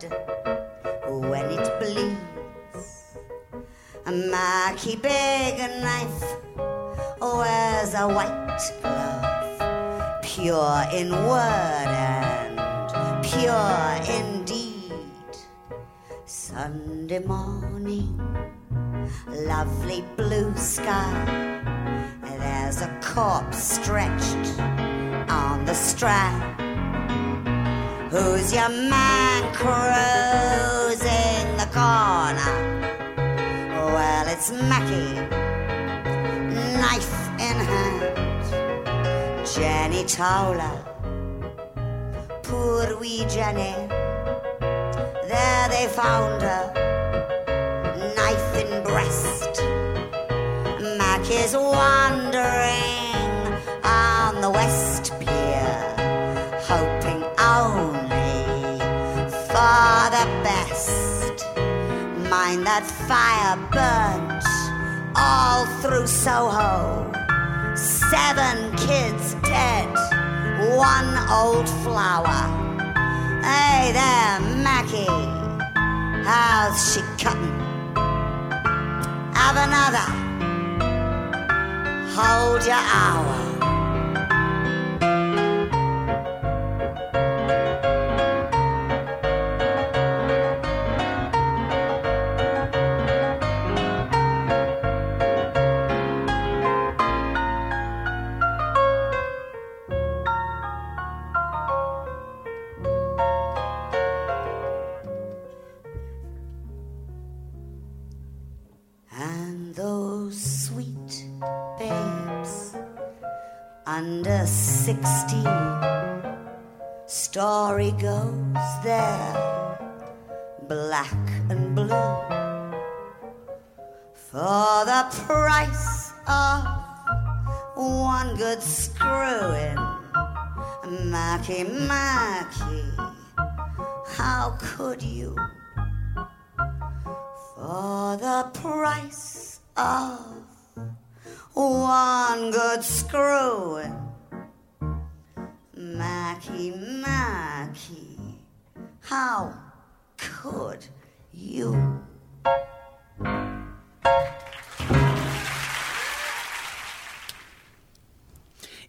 Blood when it bleeds. A Mackie big knife oh, wears a white glove, pure in word and pure indeed. Sunday morning, lovely blue sky. There's a corpse stretched on the strand. Who's your man cruising the corner? Well, it's Mackie, knife in hand. Jenny Towler, poor wee Jenny. There they found her, knife in breast. Mac is wandering That fire burnt all through Soho. Seven kids dead, one old flower. Hey there, Mackie, how's she cutting? Have another. Hold your hour. But screw him. Marky, Marky, how could you?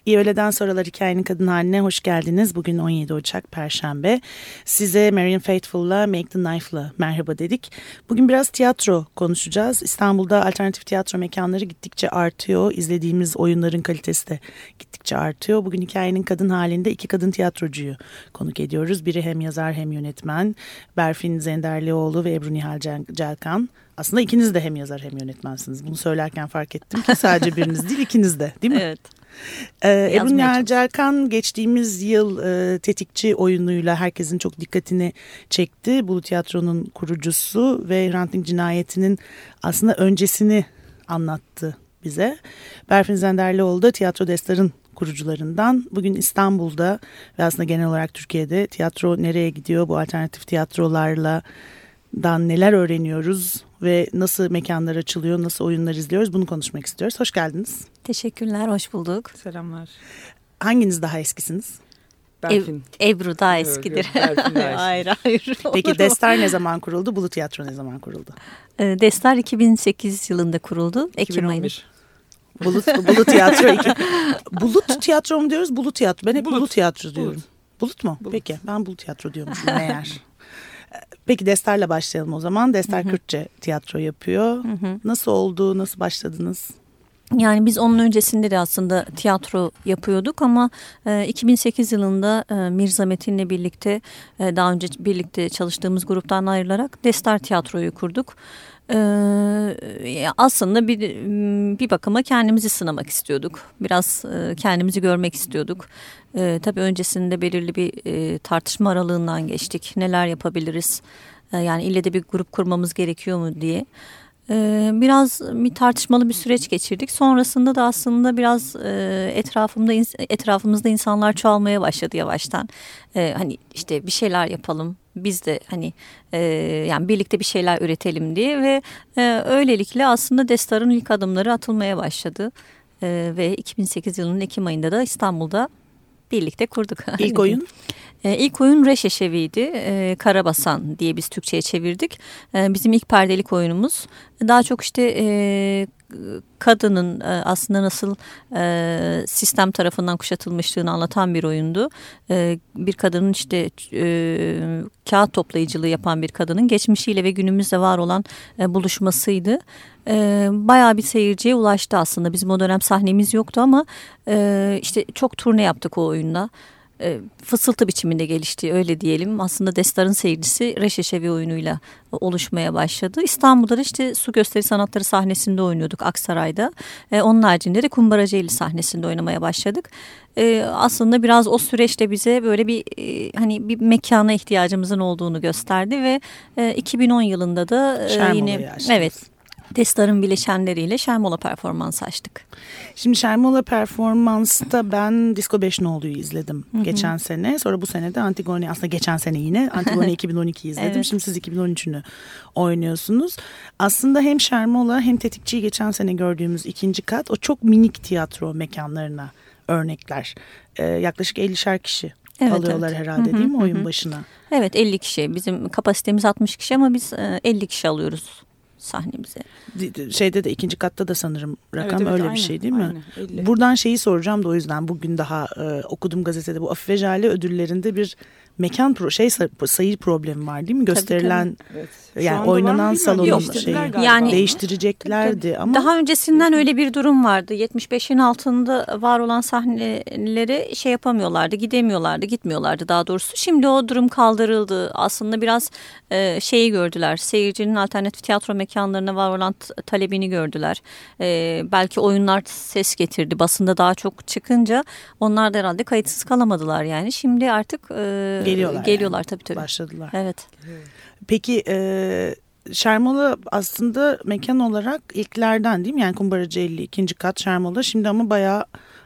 İyi öğleden sonralar hikayenin kadın haline hoş geldiniz. Bugün 17 Ocak Perşembe. Size Marion Faithfull'la Make the Knife'la merhaba dedik. Bugün biraz tiyatro konuşacağız. İstanbul'da alternatif tiyatro mekanları gittikçe artıyor. İzlediğimiz oyunların kalitesi de gittikçe artıyor. Bugün hikayenin kadın halinde iki kadın tiyatrocuyu konuk ediyoruz. Biri hem yazar hem yönetmen. Berfin Zenderlioğlu ve Ebru Nihal Cel- Celkan. Aslında ikiniz de hem yazar hem yönetmensiniz. Bunu söylerken fark ettim ki sadece biriniz değil ikiniz de değil mi? Evet. Ee, Ebru. Celkan geçtiğimiz yıl e, tetikçi oyunuyla herkesin çok dikkatini çekti. Bulu Tiyatro'nun kurucusu ve Hrant Dink cinayetinin aslında öncesini anlattı bize. Berfin Zenderlioğlu da Tiyatro Destar'ın kurucularından. Bugün İstanbul'da ve aslında genel olarak Türkiye'de tiyatro nereye gidiyor? Bu alternatif tiyatrolarla dan neler öğreniyoruz ve nasıl mekanlar açılıyor, nasıl oyunlar izliyoruz bunu konuşmak istiyoruz. Hoş geldiniz. Teşekkürler, hoş bulduk. Selamlar. Hanginiz daha eskisiniz? Berfin. Ev, Ebru daha eskidir. Berfin daha eski. hayır hayır. Peki olur mu? Destar ne zaman kuruldu? Bulu Tiyatro ne zaman kuruldu? Ee, Destar 2008 yılında kuruldu. Ekim ayında. 2011. Bulut, Bulu Tiyatro. iki- Bulut Tiyatro mu diyoruz? Bulu Tiyatro. Ben hep Bulu, Bulut. Tiyatro diyorum. Bulut, mu? Bulut. Peki ben Bulu Tiyatro diyormuşum meğer. Peki Destar'la başlayalım o zaman. Destar Kürtçe tiyatro yapıyor. Nasıl oldu? Nasıl başladınız? Yani biz onun öncesinde de aslında tiyatro yapıyorduk ama e, 2008 yılında e, Mirza Metin'le birlikte e, daha önce birlikte çalıştığımız gruptan ayrılarak Destar Tiyatro'yu kurduk. E, aslında bir bir bakıma kendimizi sınamak istiyorduk. Biraz e, kendimizi görmek istiyorduk. E, tabii öncesinde belirli bir e, tartışma aralığından geçtik. Neler yapabiliriz? E, yani ille de bir grup kurmamız gerekiyor mu diye. Biraz bir tartışmalı bir süreç geçirdik. Sonrasında da aslında biraz etrafımda etrafımızda insanlar çoğalmaya başladı yavaştan. Hani işte bir şeyler yapalım. Biz de hani e, yani birlikte bir şeyler üretelim diye ve e, öylelikle aslında Destar'ın ilk adımları atılmaya başladı. E, ve 2008 yılının Ekim ayında da İstanbul'da birlikte kurduk. İlk oyun? E, ilk oyun Reşeşevi'ydi. E, Karabasan diye biz Türkçe'ye çevirdik. E, bizim ilk perdelik oyunumuz. Daha çok işte e, kadının e, aslında nasıl e, sistem tarafından kuşatılmışlığını anlatan bir oyundu. E, bir kadının işte e, kağıt toplayıcılığı yapan bir kadının geçmişiyle ve günümüzde var olan e, buluşmasıydı. E, bayağı bir seyirciye ulaştı aslında. Bizim o dönem sahnemiz yoktu ama e, işte çok turne yaptık o oyunla e, fısıltı biçiminde gelişti öyle diyelim. Aslında Destar'ın seyircisi Reşeşevi oyunuyla oluşmaya başladı. İstanbul'da da işte su gösteri sanatları sahnesinde oynuyorduk Aksaray'da. E, onun haricinde de Kumbaraceli sahnesinde oynamaya başladık. E, aslında biraz o süreçte bize böyle bir e, hani bir mekana ihtiyacımızın olduğunu gösterdi ve e, 2010 yılında da e, yine açtınız. evet Destar'ın bileşenleriyle Şermola performans açtık. Şimdi Şermola performansta ben Disco 5 Nolu'yu izledim geçen sene. Sonra bu sene de Antigone aslında geçen sene yine Antigone 2012'yi izledim. Evet. Şimdi siz 2013'ünü oynuyorsunuz. Aslında hem Şermola hem Tetikçi'yi geçen sene gördüğümüz ikinci kat o çok minik tiyatro mekanlarına örnekler. Ee, yaklaşık 50'şer kişi Evet, alıyorlar evet. herhalde değil mi oyun başına? Evet 50 kişi bizim kapasitemiz 60 kişi ama biz e, 50 kişi alıyoruz sahnemize. Şeyde de ikinci katta da sanırım rakam Evet, evet, öyle bir aynen, şey değil mi? aynen, 50. Buradan şeyi soracağım da o yüzden bugün daha e, okudum gazetede bu Afife Jale ödüllerinde bir mekan pro şey say- sayı problemi var değil mi? Gösterilen Evet. Şu yani anda var mı oynanan salonun şeyi. Yani- değiştireceklerdi ama Daha öncesinden öyle bir durum vardı. 75'in altında var olan sahneleri şey yapamıyorlardı, gidemiyorlardı, gitmiyorlardı daha doğrusu. Şimdi o durum kaldırıldı. Aslında biraz e, şeyi gördüler. Seyircinin alternatif tiyatro mekanlarına var olan talebini gördüler. E, belki oyunlar ses getirdi. Basında daha çok çıkınca onlar da herhalde kayıtsız kalamadılar yani. Şimdi artık e, Geliyorlar Geliyorlar yani. tabii tabii. başladılar. Evet. Peki e, Şermola aslında mekan olarak ilklerden değil mi? Yani Kumbaracı 50 ikinci kat Şermola şimdi ama bayağı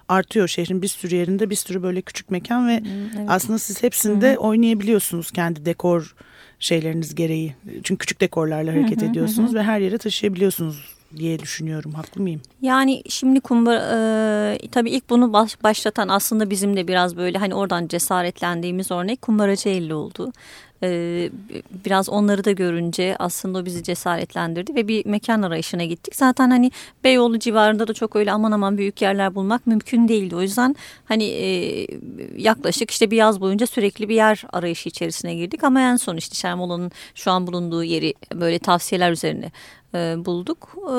artıyor şehrin bir sürü yerinde bir sürü böyle küçük mekan ve aslında siz hepsinde oynayabiliyorsunuz kendi dekor şeyleriniz gereği. Çünkü küçük dekorlarla hareket ediyorsunuz ve her yere taşıyabiliyorsunuz diye düşünüyorum. Haklı mıyım? Yani şimdi kumbar e, tabii ilk bunu baş- başlatan aslında bizim de biraz böyle hani oradan cesaretlendiğimiz örnek kumbaracı elli oldu. E, biraz onları da görünce aslında o bizi cesaretlendirdi ve bir mekan arayışına gittik. Zaten hani Beyoğlu civarında da çok öyle aman aman büyük yerler bulmak mümkün değildi. O yüzden hani e, yaklaşık işte bir yaz boyunca sürekli bir yer arayışı içerisine girdik. Ama en son işte Şermola'nın şu an bulunduğu yeri böyle tavsiyeler üzerine e, bulduk E,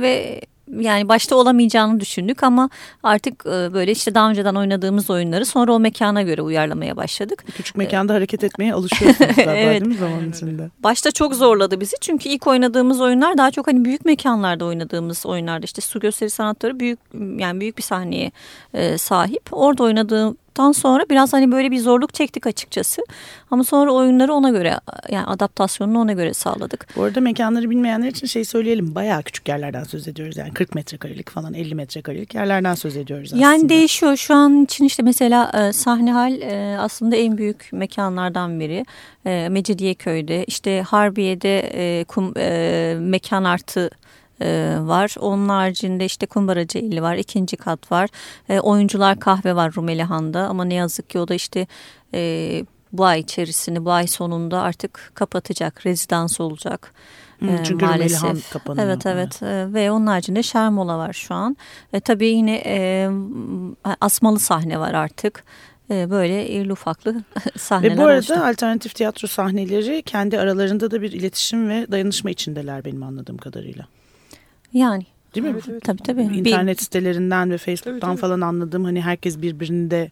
ve yani başta olamayacağını düşündük ama artık e, böyle işte daha önceden oynadığımız oyunları sonra o mekana göre uyarlamaya başladık. Küçük mekanda hareket etmeye alışıyorsunuz galiba Evet. değil mi zaman içinde? Başta çok zorladı bizi çünkü ilk oynadığımız oyunlar daha çok hani büyük mekanlarda oynadığımız oyunlarda işte su gösteri sanatları büyük yani büyük bir sahneye e, sahip. Orada oynadığımdan sonra biraz hani böyle bir zorluk çektik açıkçası. Ama sonra oyunları ona göre yani adaptasyonunu ona göre sağladık. Bu arada mekanları bilmeyenler için şey söyleyelim. Bayağı küçük yerlerden söz ediyoruz. Yani 40 metrekarelik falan 50 metrekarelik yerlerden söz ediyoruz aslında. Yani değişiyor. Şu an için işte mesela e, Sahnehal e, aslında en büyük mekanlardan biri. E, Mecidiyeköy'de, işte Harbiye'de e, kum, e, mekan artı e, var. Onun haricinde işte Kumbaracı 50 var. ikinci kat var. E, oyuncular kahve var Rumelihan'da ama ne yazık ki o da işte e, bu ay içerisinde bu ay sonunda artık kapatacak. Rezidans olacak. E, çünkü maalesef. Rumelihan kapanıyor. Evet evet e, ve onun haricinde Şermola var şu an. E, tabii yine e, asmalı sahne var artık. E, böyle irli ufaklı sahneler Ve bu arada oluştu. alternatif tiyatro sahneleri kendi aralarında da bir iletişim ve dayanışma içindeler benim anladığım kadarıyla. Yani Değil mi? tabii tabii. Bir- İnternet sitelerinden ve Facebook'tan Tabii, tabii. falan anladığım hani herkes birbirini de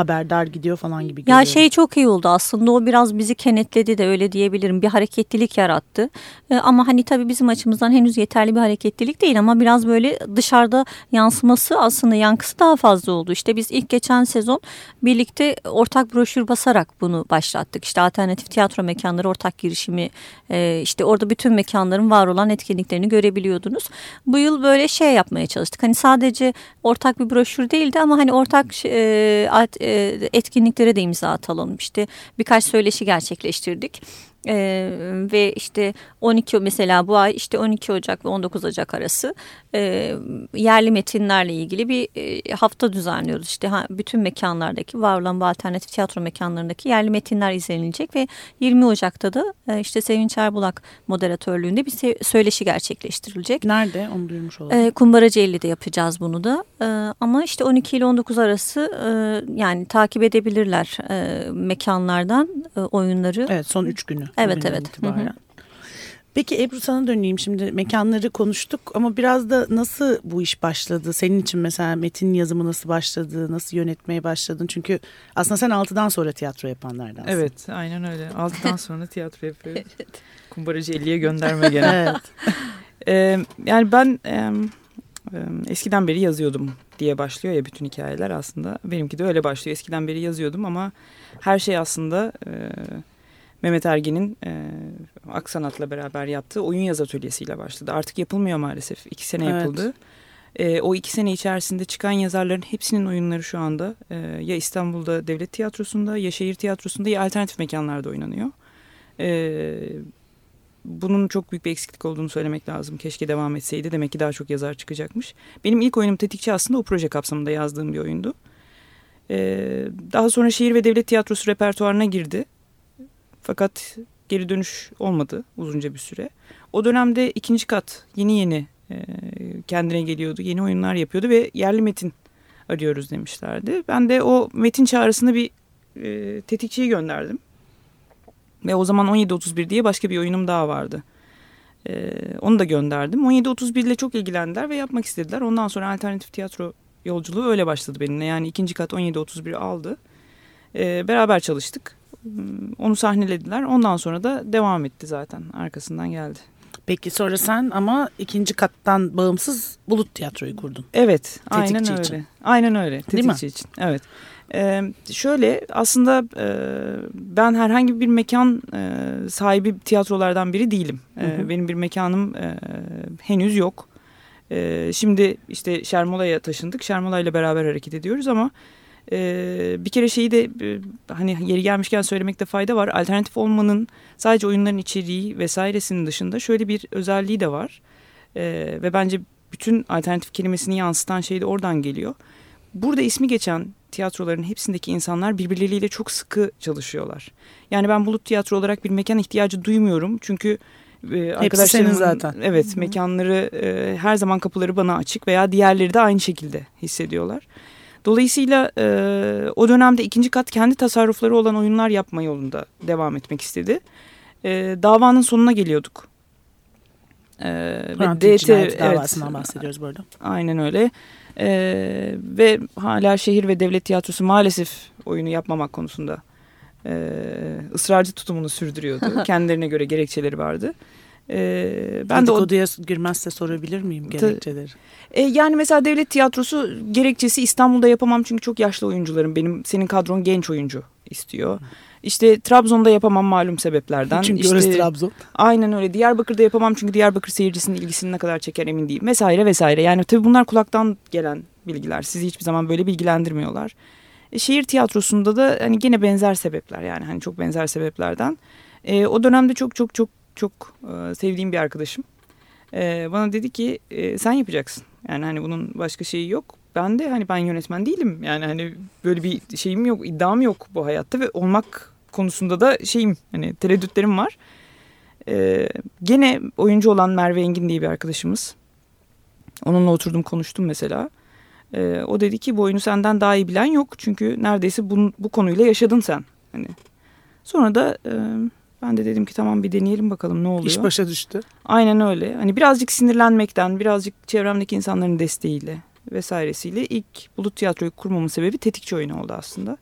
haberdar gidiyor falan gibi Ya görüyorum. şey çok iyi oldu aslında. O biraz bizi kenetledi de öyle diyebilirim. Bir hareketlilik yarattı. Ee, ama hani tabii bizim açımızdan henüz yeterli bir hareketlilik değil ama biraz böyle dışarıda yansıması aslında yankısı daha fazla oldu. İşte biz ilk geçen sezon birlikte ortak broşür basarak bunu başlattık. İşte alternatif tiyatro mekanları ortak girişimi e, işte orada bütün mekanların var olan etkinliklerini görebiliyordunuz. Bu yıl böyle şey yapmaya çalıştık. Hani sadece ortak bir broşür değildi ama hani ortak e, alt- e, etkinliklere de imza atalım. İşte birkaç söyleşi gerçekleştirdik. Ee, ve işte 12 mesela bu ay işte 12 Ocak ve 19 Ocak arası e, yerli metinlerle ilgili bir e, hafta düzenliyoruz. İşte ha, bütün mekanlardaki var olan bu alternatif tiyatro mekanlarındaki yerli metinler izlenilecek ve 20 Ocak'ta da e, işte Sevinç Erbulak moderatörlüğünde bir söyleşi gerçekleştirilecek. Nerede onu duymuş olalım. E, Kumbaracı 50'de yapacağız bunu da. E, ama işte 12 ile 19 arası e, yani takip edebilirler e, mekanlardan e, oyunları. evet son üç günü. Evet, evet. itibaren. Hı hı. Peki Ebru sana döneyim şimdi mekanları konuştuk ama biraz da nasıl bu iş başladı? Senin için mesela metin yazımı nasıl başladı? Nasıl yönetmeye başladın? Çünkü aslında sen 6'dan sonra tiyatro yapanlardansın. Evet aynen öyle. Altıdan sonra tiyatro yapıyoruz. Kumbaracı 50'ye gönderme gene. Evet. Ee, yani ben e, e, eskiden beri yazıyordum diye başlıyor ya bütün hikayeler aslında. Benimki de öyle başlıyor. Eskiden beri yazıyordum ama her şey aslında e, Mehmet Ergen'in e, Aksanat'la beraber yaptığı oyun yaz atölyesiyle başladı. Artık yapılmıyor maalesef. İki sene Evet. yapıldı. E, o iki sene içerisinde çıkan yazarların hepsinin oyunları şu anda e, ya İstanbul'da Devlet Tiyatrosu'nda ya Şehir Tiyatrosu'nda ya alternatif mekanlarda oynanıyor. E, bunun çok büyük bir eksiklik olduğunu söylemek lazım. Keşke devam etseydi. Demek ki daha çok yazar çıkacakmış. Benim ilk oyunum Tetikçi aslında o proje kapsamında yazdığım bir oyundu. Ee, daha sonra Şehir ve Devlet Tiyatrosu repertuarına girdi. Fakat geri dönüş olmadı uzunca bir süre. O dönemde ikinci kat yeni yeni e, kendine geliyordu. Yeni oyunlar yapıyordu ve yerli metin arıyoruz demişlerdi. Ben de o metin çağrısını bir e, tetikçiye gönderdim. Ve o zaman 17.31 diye başka bir oyunum daha vardı. Ee, onu da gönderdim. 17.31 ile çok ilgilendiler ve yapmak istediler. Ondan sonra alternatif tiyatro yolculuğu öyle başladı benimle. Yani ikinci kat 17.31 aldı. Ee, beraber çalıştık. Hmm, Onu sahnelediler. Ondan sonra da devam etti zaten. Arkasından geldi. Peki sonra sen ama ikinci kattan bağımsız Bulut Tiyatro'yu kurdun. Evet, aynen Tetikçi öyle. için. Aynen öyle. Tetikçi için. Evet. Ee, şöyle aslında e, ben herhangi bir mekan e, sahibi tiyatrolardan biri değilim. E, Hı hı. Benim bir mekanım e, henüz yok. E, şimdi işte Şermola'ya taşındık. Şermola ile beraber hareket ediyoruz ama e, bir kere şeyi de e, hani yeri gelmişken söylemekte fayda var. Alternatif olmanın sadece oyunların içeriği vesairesinin dışında şöyle bir özelliği de var. E, ve bence bütün alternatif kelimesini yansıtan şey de oradan geliyor. Burada ismi geçen tiyatroların hepsindeki insanlar birbirleriyle çok sıkı çalışıyorlar. Yani ben Bulut Tiyatro olarak bir mekan ihtiyacı duymuyorum. Çünkü e, arkadaşlarımın zaten. evet mekanları e, her zaman kapıları bana açık veya diğerleri de aynı şekilde hissediyorlar. Dolayısıyla e, o dönemde ikinci kat kendi tasarrufları olan oyunlar yapma yolunda devam etmek istedi. E, davanın sonuna geliyorduk. E, ve DT evet, davasından bahsediyoruz burada. Aynen öyle. Ee, ve hala şehir ve devlet tiyatrosu maalesef oyunu yapmamak konusunda e, ısrarcı tutumunu sürdürüyordu. Kendilerine göre gerekçeleri vardı. Ee, ben de o, Dedikoduya girmezse sorabilir miyim gerekçeleri? E, yani mesela devlet tiyatrosu gerekçesi İstanbul'da yapamam çünkü çok yaşlı oyuncularım benim. Senin kadron genç oyuncu istiyor. İşte Trabzon'da yapamam malum sebeplerden. Çünkü işte, orası Trabzon. Aynen öyle. Diyarbakır'da yapamam çünkü Diyarbakır seyircisinin ilgisini ne kadar çeker emin değilim. Vesaire vesaire. Yani tabii bunlar kulaktan gelen bilgiler. Sizi hiçbir zaman böyle bilgilendirmiyorlar. E, şehir tiyatrosunda da hani gene benzer sebepler yani hani çok benzer sebeplerden. E, o dönemde çok çok çok çok e, sevdiğim bir arkadaşım. E, bana dedi ki e, sen yapacaksın. Yani hani bunun başka şeyi yok. Ben de hani ben yönetmen değilim. Yani hani böyle bir şeyim yok, iddiam yok bu hayatta ve olmak konusunda da şeyim hani tereddütlerim var. E, gene oyuncu olan Merve Engin diye bir arkadaşımız. Onunla oturdum konuştum mesela. E, o dedi ki bu oyunu senden daha iyi bilen yok. Çünkü neredeyse bu, bu konuyla yaşadın sen. Hani Sonra da e, ben de dedim ki tamam bir deneyelim bakalım ne oluyor. İş başa düştü. Aynen öyle. Hani birazcık sinirlenmekten, birazcık çevremdeki insanların desteğiyle vesairesiyle ilk Bulut Tiyatro'yu kurmamın sebebi tetikçi oyunu oldu aslında.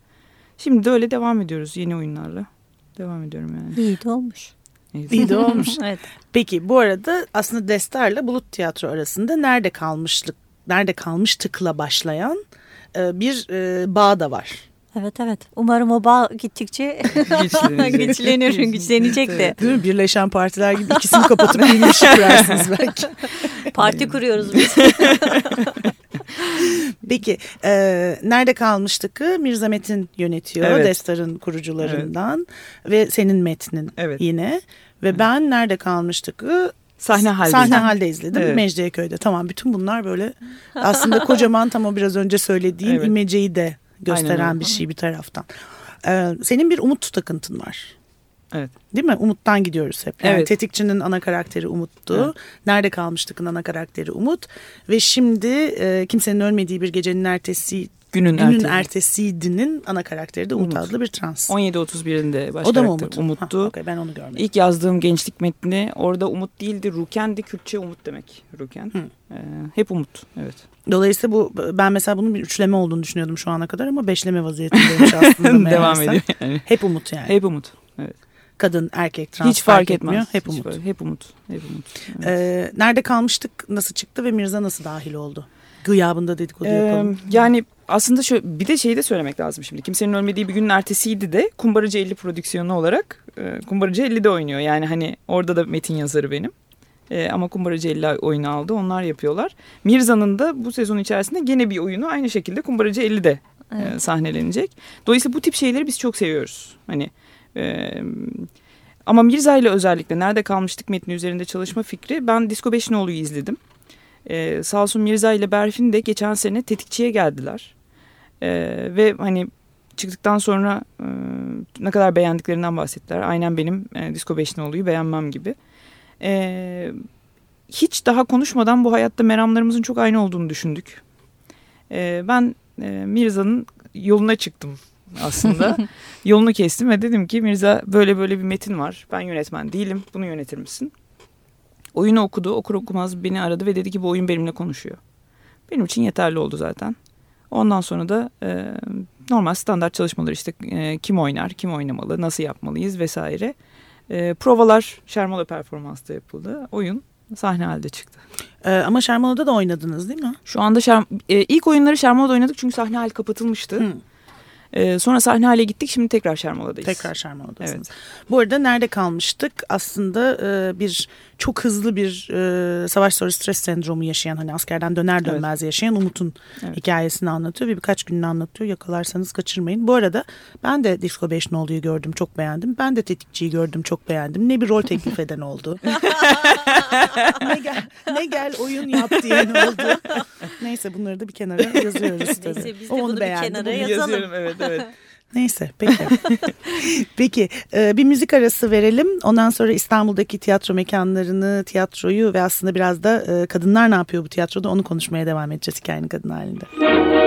Şimdi de öyle devam ediyoruz yeni oyunlarla. Devam ediyorum yani. İyi de olmuş. İyi de olmuş. evet. Peki bu arada aslında Destar'la Bulut Tiyatro arasında nerede kalmışlık, nerede kalmıştıkla başlayan e, bir e, bağ da var. Evet evet. Umarım o bağ gittikçe Güçlenecek. güçlenir, güçlenecek de. Değil mi? Birleşen partiler gibi ikisini kapatıp bir ilişki kurarsınız belki. Parti kuruyoruz biz. Peki e, nerede kalmıştık? Mirza Metin yönetiyor. Evet. Destar'ın kurucularından ve senin metnin Evet. yine. Ve ben nerede kalmıştık? Sahne halde. Sahne halde izledim. Evet. Mecidiyeköy'de. Tamam bütün bunlar böyle aslında kocaman tam o biraz önce söylediğim Evet. imeceyi de gösteren bir şey bir taraftan. Ee, senin bir umut takıntın var. Evet. Değil mi? Umut'tan gidiyoruz hep. Yani Evet. Tetikçinin ana karakteri Umut'tu. Evet. Nerede kalmıştık'ın ana karakteri Umut. Ve şimdi e, kimsenin ölmediği bir gecenin ertesi Günün, günün ertesi. ertesiydinin ana karakteri de Umut, Umut. adlı bir trans. 17.31'inde baş o da mı Umut? Umut'tu. Ha, okey, ben onu görmedim. İlk yazdığım gençlik metni orada Umut değildi. Ruken'di. Kürtçe Umut demek. Ruken. Ee, hep Umut. Evet. Dolayısıyla bu ben mesela bunun bir üçleme olduğunu düşünüyordum şu ana kadar ama beşleme vaziyetindeymiş aslında. Devam ediyor yani. Hep umut yani. Hep Umut. Evet. Kadın, erkek, trans Hiç fark etmiyor. etmez. Hep Hiç umut. fark- hep Umut. Hep Umut. Evet. Ee, nerede kalmıştık, nasıl çıktı ve Mirza nasıl dahil oldu? Gıyabında dedikodu Ee, yapalım. yani aslında şu bir de şeyi de söylemek lazım şimdi. Kimsenin ölmediği bir günün ertesiydi de Kumbaracı 50 prodüksiyonu olarak e, Kumbaracı 50'de oynuyor. Yani hani orada da metin yazarı benim. E, ama Kumbaracı 50 oyunu aldı. Onlar yapıyorlar. Mirza'nın da bu sezon içerisinde gene bir oyunu aynı şekilde Kumbaracı 50'de e, Evet. sahnelenecek. Dolayısıyla bu tip şeyleri biz çok seviyoruz. Hani e, ama Mirza ile özellikle nerede kalmıştık metni üzerinde çalışma fikri ben Disco Beşinoğlu'yu izledim. Ee, sağ olsun Mirza ile Berfin de geçen sene tetikçiye geldiler. Ee, ve hani çıktıktan sonra e, ne kadar beğendiklerinden bahsettiler. Aynen benim e, Disco Beşinoğlu'yu beğenmem gibi. Ee, hiç daha konuşmadan bu hayatta meramlarımızın çok aynı olduğunu düşündük. Ee, ben e, Mirza'nın yoluna çıktım aslında. Yolunu kestim ve dedim ki Mirza böyle böyle bir metin var. Ben yönetmen değilim. Bunu yönetir misin? Oyunu okudu. Okur okumaz beni aradı ve dedi ki bu oyun benimle konuşuyor. Benim için yeterli oldu zaten. Ondan sonra da e, normal standart çalışmalar işte e, kim oynar, kim oynamalı, nasıl yapmalıyız vesaire. E, provalar Şermola performansta yapıldı. Oyun sahne halde çıktı. Ee, ama Şermanlı'da da oynadınız değil mi? Şu anda Şer, e, ilk oyunları Şermola'da oynadık çünkü sahne hali kapatılmıştı. Hı. E, sonra sahne hale gittik şimdi tekrar Şermola'dayız. Tekrar Şermanlı'dasınız. Bu arada nerede kalmıştık? Aslında e, bir çok hızlı bir e, savaş sonrası stres sendromu yaşayan hani askerden döner dönmez yaşayan Umut'un Evet. hikayesini anlatıyor ve birkaç gününü anlatıyor. Yakalarsanız kaçırmayın. Bu arada ben de Disco 5 olduğu gördüm çok beğendim. Ben de Tetikçiyi gördüm çok beğendim. Ne bir rol teklif eden oldu. ne, gel, ne gel oyun yap diyen oldu. Neyse bunları da bir kenara yazıyoruz tabii. Neyse, biz de O bunu bir kenara yazalım. Yazıyorum evet Neyse peki. peki e, bir müzik arası verelim. Ondan sonra İstanbul'daki tiyatro mekanlarını, tiyatroyu ve aslında biraz da e, kadınlar ne yapıyor bu tiyatroda onu konuşmaya devam edeceğiz hikayenin kadın halinde. Bir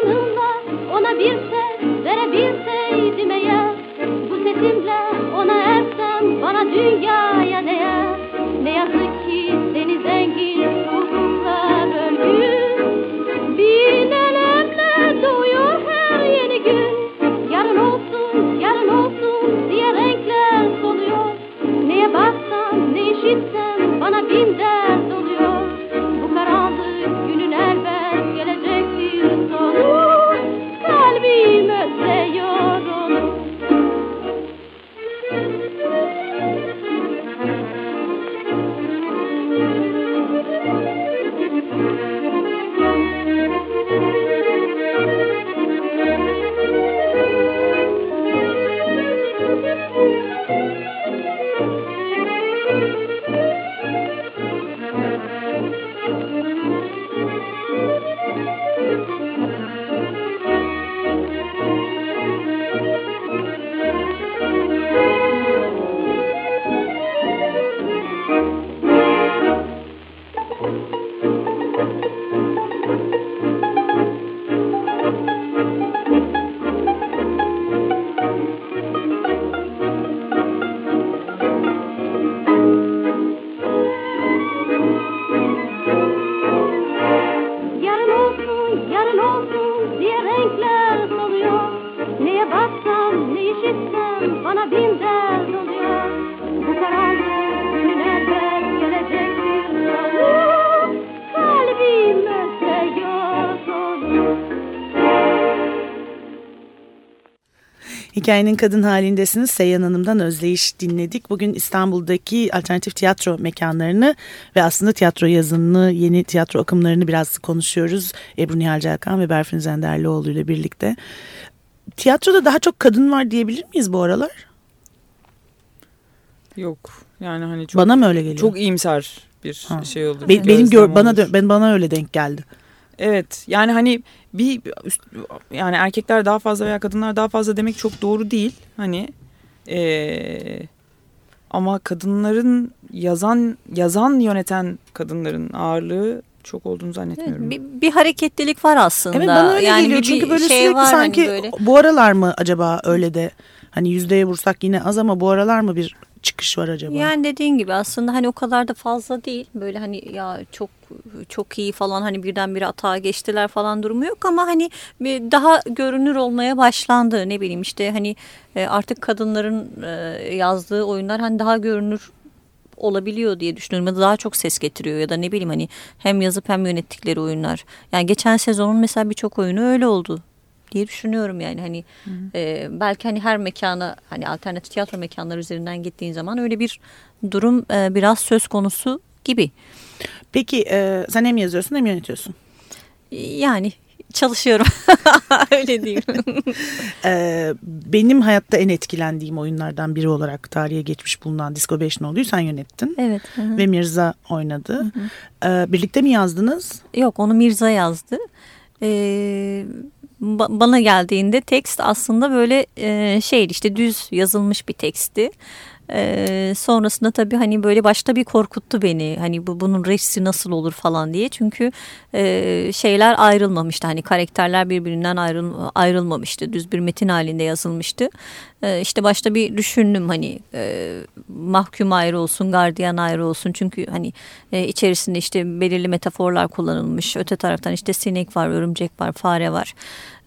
Kemanımla ona bir ses verebilseydim eğer Bu sesimle ona ersem bana dünyaya değer Ne yazık ki seni Hikayenin kadın halindesiniz. Seyyan Hanım'dan Özleyiş dinledik. Bugün İstanbul'daki alternatif tiyatro mekanlarını ve aslında tiyatro yazınını, yeni tiyatro akımlarını biraz konuşuyoruz. Ebru Nihal Celkan ve Berfin Zenderlioğlu ile birlikte. Tiyatroda daha çok kadın var diyebilir miyiz bu aralar? Yok yani hani çok, Bana mı öyle geliyor? çok iyimser bir Ha. şey oldu. Be- benim gör, bana ben bana öyle denk geldi. Evet yani hani bir üst- yani erkekler daha fazla veya kadınlar daha fazla demek çok doğru değil. Hani eee, ama kadınların yazan yazan yöneten kadınların ağırlığı çok olduğunu Evet, zannetmiyorum. bir, bir hareketlilik var aslında. Evet bana öyle yani geliyor bir- çünkü böyle şey sürekli var hani sanki böyle. bu aralar mı acaba öyle de hani yüzdeye vursak yine az ama bu aralar mı bir çıkış var acaba? Yani dediğin gibi aslında hani o kadar da fazla değil. Böyle hani ya çok çok iyi falan hani birdenbire atağa geçtiler falan durumu yok ama hani daha görünür olmaya başlandı. Ne bileyim işte hani e, artık kadınların e, yazdığı oyunlar hani daha görünür olabiliyor diye düşünüyorum. Daha çok ses getiriyor ya da ne bileyim hani hem yazıp hem yönettikleri oyunlar. Yani geçen sezonun mesela birçok oyunu öyle oldu diye düşünüyorum yani hani e, belki hani her mekana hani alternatif tiyatro mekanları üzerinden gittiğin zaman öyle bir durum e, biraz söz konusu gibi. Peki e, sen hem yazıyorsun hem yönetiyorsun. Yani çalışıyorum öyle diyeyim. E, benim hayatta en etkilendiğim oyunlardan biri olarak tarihe geçmiş bulunan Disco 5 Nolu'yu sen yönettin. evet. hı hı. Ve Mirza oynadı. E, birlikte mi yazdınız? Yok onu Mirza yazdı. Ee, ba- bana geldiğinde tekst aslında böyle e, şeydi işte düz yazılmış bir tekstti. Ee, sonrasında tabii hani böyle başta bir korkuttu beni. Hani bu bunun rejisi nasıl olur falan diye. Çünkü e, şeyler ayrılmamıştı. Hani karakterler birbirinden ayrıl, ayrılmamıştı. Düz bir metin halinde yazılmıştı ee, işte başta bir düşündüm hani e, mahkum ayrı olsun gardiyan ayrı olsun çünkü hani e, içerisinde işte belirli metaforlar kullanılmış öte taraftan işte sinek var örümcek var fare var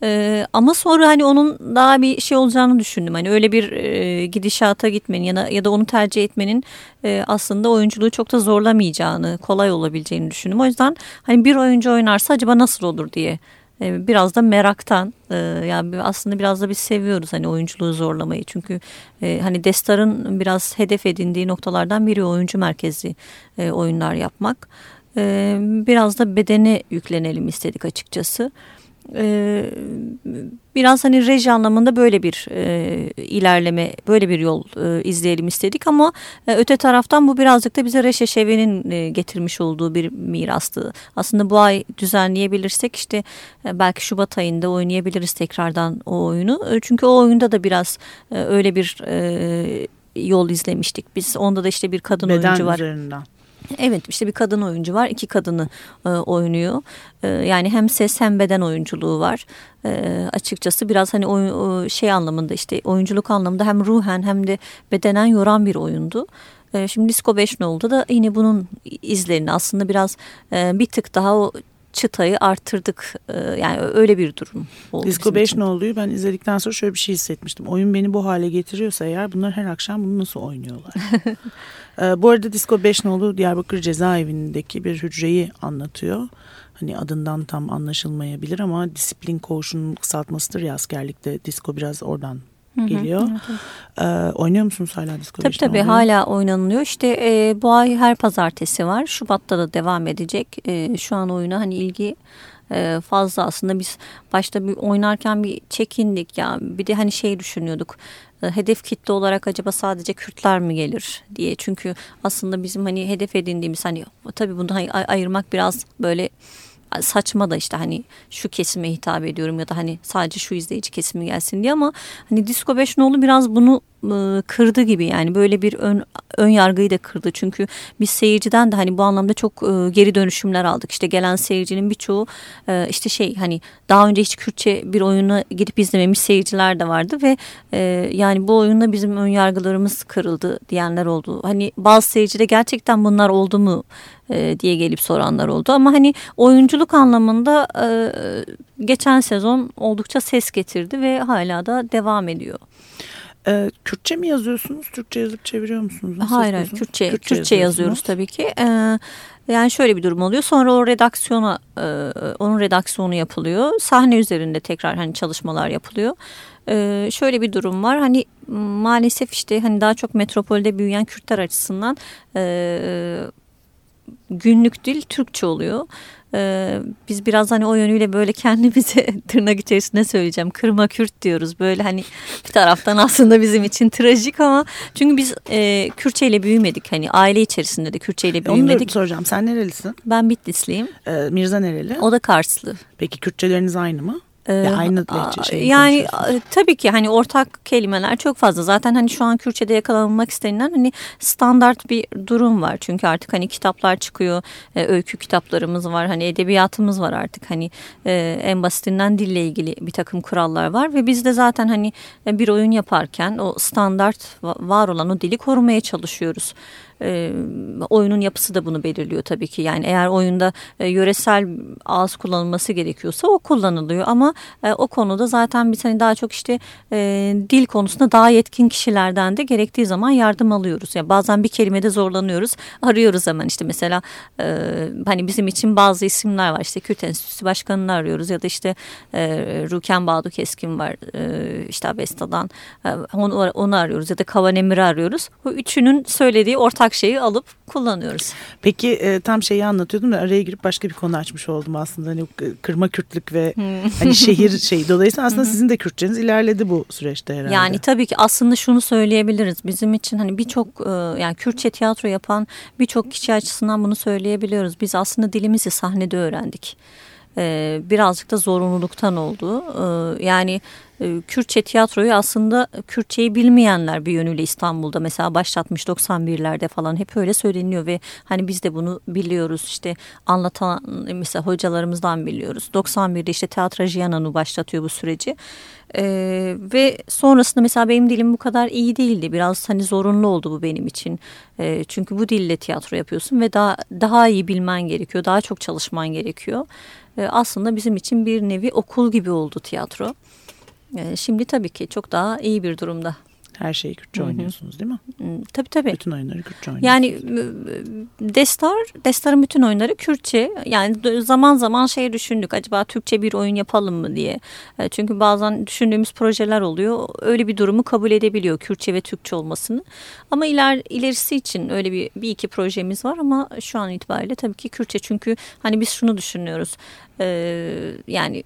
ee, ama sonra hani onun daha bir şey olacağını düşündüm. Hani öyle bir e, gidişata gitmenin ya da, ya da onu tercih etmenin e, aslında oyunculuğu çok da zorlamayacağını, kolay olabileceğini düşündüm. O yüzden hani bir oyuncu oynarsa acaba nasıl olur diye e, biraz da meraktan e, yani aslında biraz da biz seviyoruz hani oyunculuğu zorlamayı. Çünkü e, hani Destar'ın biraz hedef edindiği noktalardan biri oyuncu merkezli e, oyunlar yapmak. Biraz da bedene yüklenelim istedik açıkçası. Ee, biraz hani reji anlamında böyle bir e, ilerleme, böyle bir yol e, izleyelim istedik ama e, öte taraftan bu birazcık da bize Reşeşevi'nin e, getirmiş olduğu bir mirastı. Aslında bu ay düzenleyebilirsek işte e, belki Şubat ayında oynayabiliriz tekrardan o oyunu. E, çünkü o oyunda da biraz e, öyle bir e, yol izlemiştik. Biz onda da işte bir kadın Beden oyuncu var. üzerinden. Evet işte bir kadın oyuncu var iki kadını e, oynuyor E, yani hem ses hem beden oyunculuğu var E, açıkçası biraz hani oy- o şey anlamında işte oyunculuk anlamında hem ruhen hem de bedenen yoran bir oyundu. E, şimdi Disco 5 oldu da yine bunun izlerini aslında biraz e, bir tık daha o çıtayı arttırdık E, yani öyle bir durum oldu. Disco bizim 5 için. ne oluyor? Ben izledikten sonra şöyle bir şey hissetmiştim. Oyun beni bu hale getiriyorsa eğer bunlar her akşam bunu nasıl oynuyorlar? Ee, bu arada Disco 5 nolu Diyarbakır cezaevindeki bir hücreyi anlatıyor. Hani adından tam anlaşılmayabilir ama disiplin koğuşunun kısaltmasıdır ya askerlikte. Disco biraz oradan geliyor. Ee, oynuyor musunuz hala Disco Tabii 5 tabii nolu? hala oynanılıyor. İşte e, bu ay her pazartesi var. Şubat'ta da devam edecek. E, şu an oyuna hani ilgi e, fazla aslında biz başta bir oynarken bir çekindik ya. Bir de hani şey düşünüyorduk. E, hedef kitle olarak acaba sadece Kürtler mi gelir diye. Çünkü aslında bizim hani hedef edindiğimiz hani tabii bunu ay- ayırmak biraz böyle saçma da işte hani şu kesime hitap ediyorum ya da hani sadece şu izleyici kesimi gelsin diye ama hani Disco 5 nolu biraz bunu kırdı gibi yani. Böyle bir ön, ön yargıyı da kırdı. Çünkü biz seyirciden de hani bu anlamda çok e, geri dönüşümler aldık. İşte gelen seyircinin birçoğu e, işte şey hani daha önce hiç Kürtçe bir oyunu gidip izlememiş seyirciler de vardı ve e, yani bu oyunda bizim ön yargılarımız kırıldı diyenler oldu. Hani bazı seyircide gerçekten bunlar oldu mu diye gelip soranlar oldu. Ama hani oyunculuk anlamında geçen sezon oldukça ses getirdi ve hala da devam ediyor. Ee, Kürtçe mi yazıyorsunuz? Türkçe yazıp çeviriyor musunuz? Nasıl Hayır hayır? Kürtçe, Kürtçe, yazıyorsunuz. yazıyoruz tabii ki. Ee, yani şöyle bir durum oluyor. Sonra o redaksiyona e, onun redaksiyonu yapılıyor. Sahne üzerinde tekrar hani çalışmalar yapılıyor. Ee, şöyle bir durum var. Hani maalesef işte hani daha çok metropolde büyüyen Kürtler açısından e, günlük dil Türkçe oluyor. Ee, biz biraz hani o yönüyle böyle kendimize tırnak içerisinde söyleyeceğim kırma Kürt diyoruz. Böyle hani bir taraftan aslında bizim için trajik ama çünkü biz e, Kürtçe ile büyümedik. Hani aile içerisinde de Kürtçe ile Onu da büyümedik. soracağım. Sen nerelisin? Ben Bitlisliyim. Ee, Mirza nereli? O da Karslı. Peki Kürtçeleriniz aynı mı? Ee, Ya aynı lehçe şey yani tabii ki hani ortak kelimeler çok fazla. Zaten hani şu an Kürtçe'de yakalanmak istenilen hani standart bir durum var. Çünkü artık hani kitaplar çıkıyor. e, öykü kitaplarımız var. Hani edebiyatımız var artık. Hani e, en basitinden dille ilgili bir takım kurallar var ve biz de zaten hani e, bir oyun yaparken o standart va- var olan o dili korumaya çalışıyoruz. E, oyunun yapısı da bunu belirliyor tabii ki. Yani eğer oyunda e, yöresel ağız kullanılması gerekiyorsa o kullanılıyor ama e, o konuda zaten biz hani daha çok işte e, dil konusunda daha yetkin kişilerden de gerektiği zaman yardım alıyoruz. Yani bazen bir kelimede zorlanıyoruz. Arıyoruz hemen işte mesela e, hani bizim için bazı isimler var. İşte Kürt Enstitüsü Başkanı'nı arıyoruz ya da işte e, Ruken Bağdu Keskin var. E, işte Avesta'dan e, onu, onu arıyoruz ya da Kavan Emir'i arıyoruz. Bu üçünün söylediği ortak şeyi alıp kullanıyoruz. Peki e, tam şeyi anlatıyordum da araya girip başka bir konu açmış oldum aslında. Hani kırma Kürtlük ve hani şehir şey. Dolayısıyla aslında sizin de Kürtçeniz ilerledi bu süreçte herhalde. Yani tabii ki aslında şunu söyleyebiliriz. Bizim için hani birçok e, yani Kürtçe tiyatro yapan birçok kişi açısından bunu söyleyebiliyoruz. Biz aslında dilimizi sahnede öğrendik. E, birazcık da zorunluluktan oldu. E, yani Kürtçe tiyatroyu aslında Kürtçeyi bilmeyenler bir yönüyle İstanbul'da mesela başlatmış 91'lerde falan hep öyle söyleniyor ve hani biz de bunu biliyoruz işte anlatan mesela hocalarımızdan biliyoruz. 91'de işte Teatrajiyana'nı başlatıyor bu süreci. Ee, ve sonrasında mesela benim dilim bu kadar iyi değildi. Biraz hani zorunlu oldu bu benim için. Ee, çünkü bu dille tiyatro yapıyorsun ve daha daha iyi bilmen gerekiyor. Daha çok çalışman gerekiyor. Ee, aslında bizim için bir nevi okul gibi oldu tiyatro. Ee, şimdi tabii ki çok daha iyi bir durumda. Her şeyi Kürtçe oynuyorsunuz değil mi? Hmm, Tabii tabii. Bütün oyunları Kürtçe oynuyorsunuz. Yani Destar, Destar'ın bütün oyunları Kürtçe. Yani zaman zaman şey düşündük acaba Türkçe bir oyun yapalım mı diye. E, Çünkü bazen düşündüğümüz projeler oluyor. Öyle bir durumu kabul edebiliyor Kürtçe ve Türkçe olmasını. Ama iler, ilerisi için öyle bir, bir iki projemiz var ama şu an itibariyle tabii ki Kürtçe. Çünkü hani biz şunu düşünüyoruz. E, yani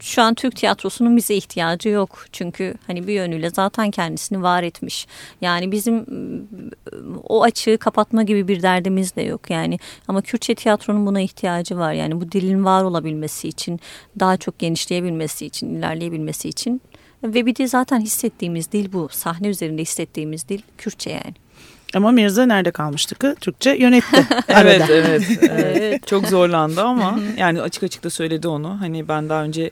şu an Türk tiyatrosunun bize ihtiyacı yok. Çünkü hani bir yönüyle zaten kendisini var etmiş. Yani bizim o açığı kapatma gibi bir derdimiz de yok yani. Ama Kürtçe tiyatronun buna ihtiyacı var. Yani bu dilin var olabilmesi için, daha çok genişleyebilmesi için, ilerleyebilmesi için. Ve bir de zaten hissettiğimiz dil bu. Sahne üzerinde hissettiğimiz dil Kürtçe yani. Ama Mirza nerede kalmıştı ki? Türkçe yönetti. Evet, evet. Çok zorlandı ama yani açık açık da söyledi onu. Hani ben daha önce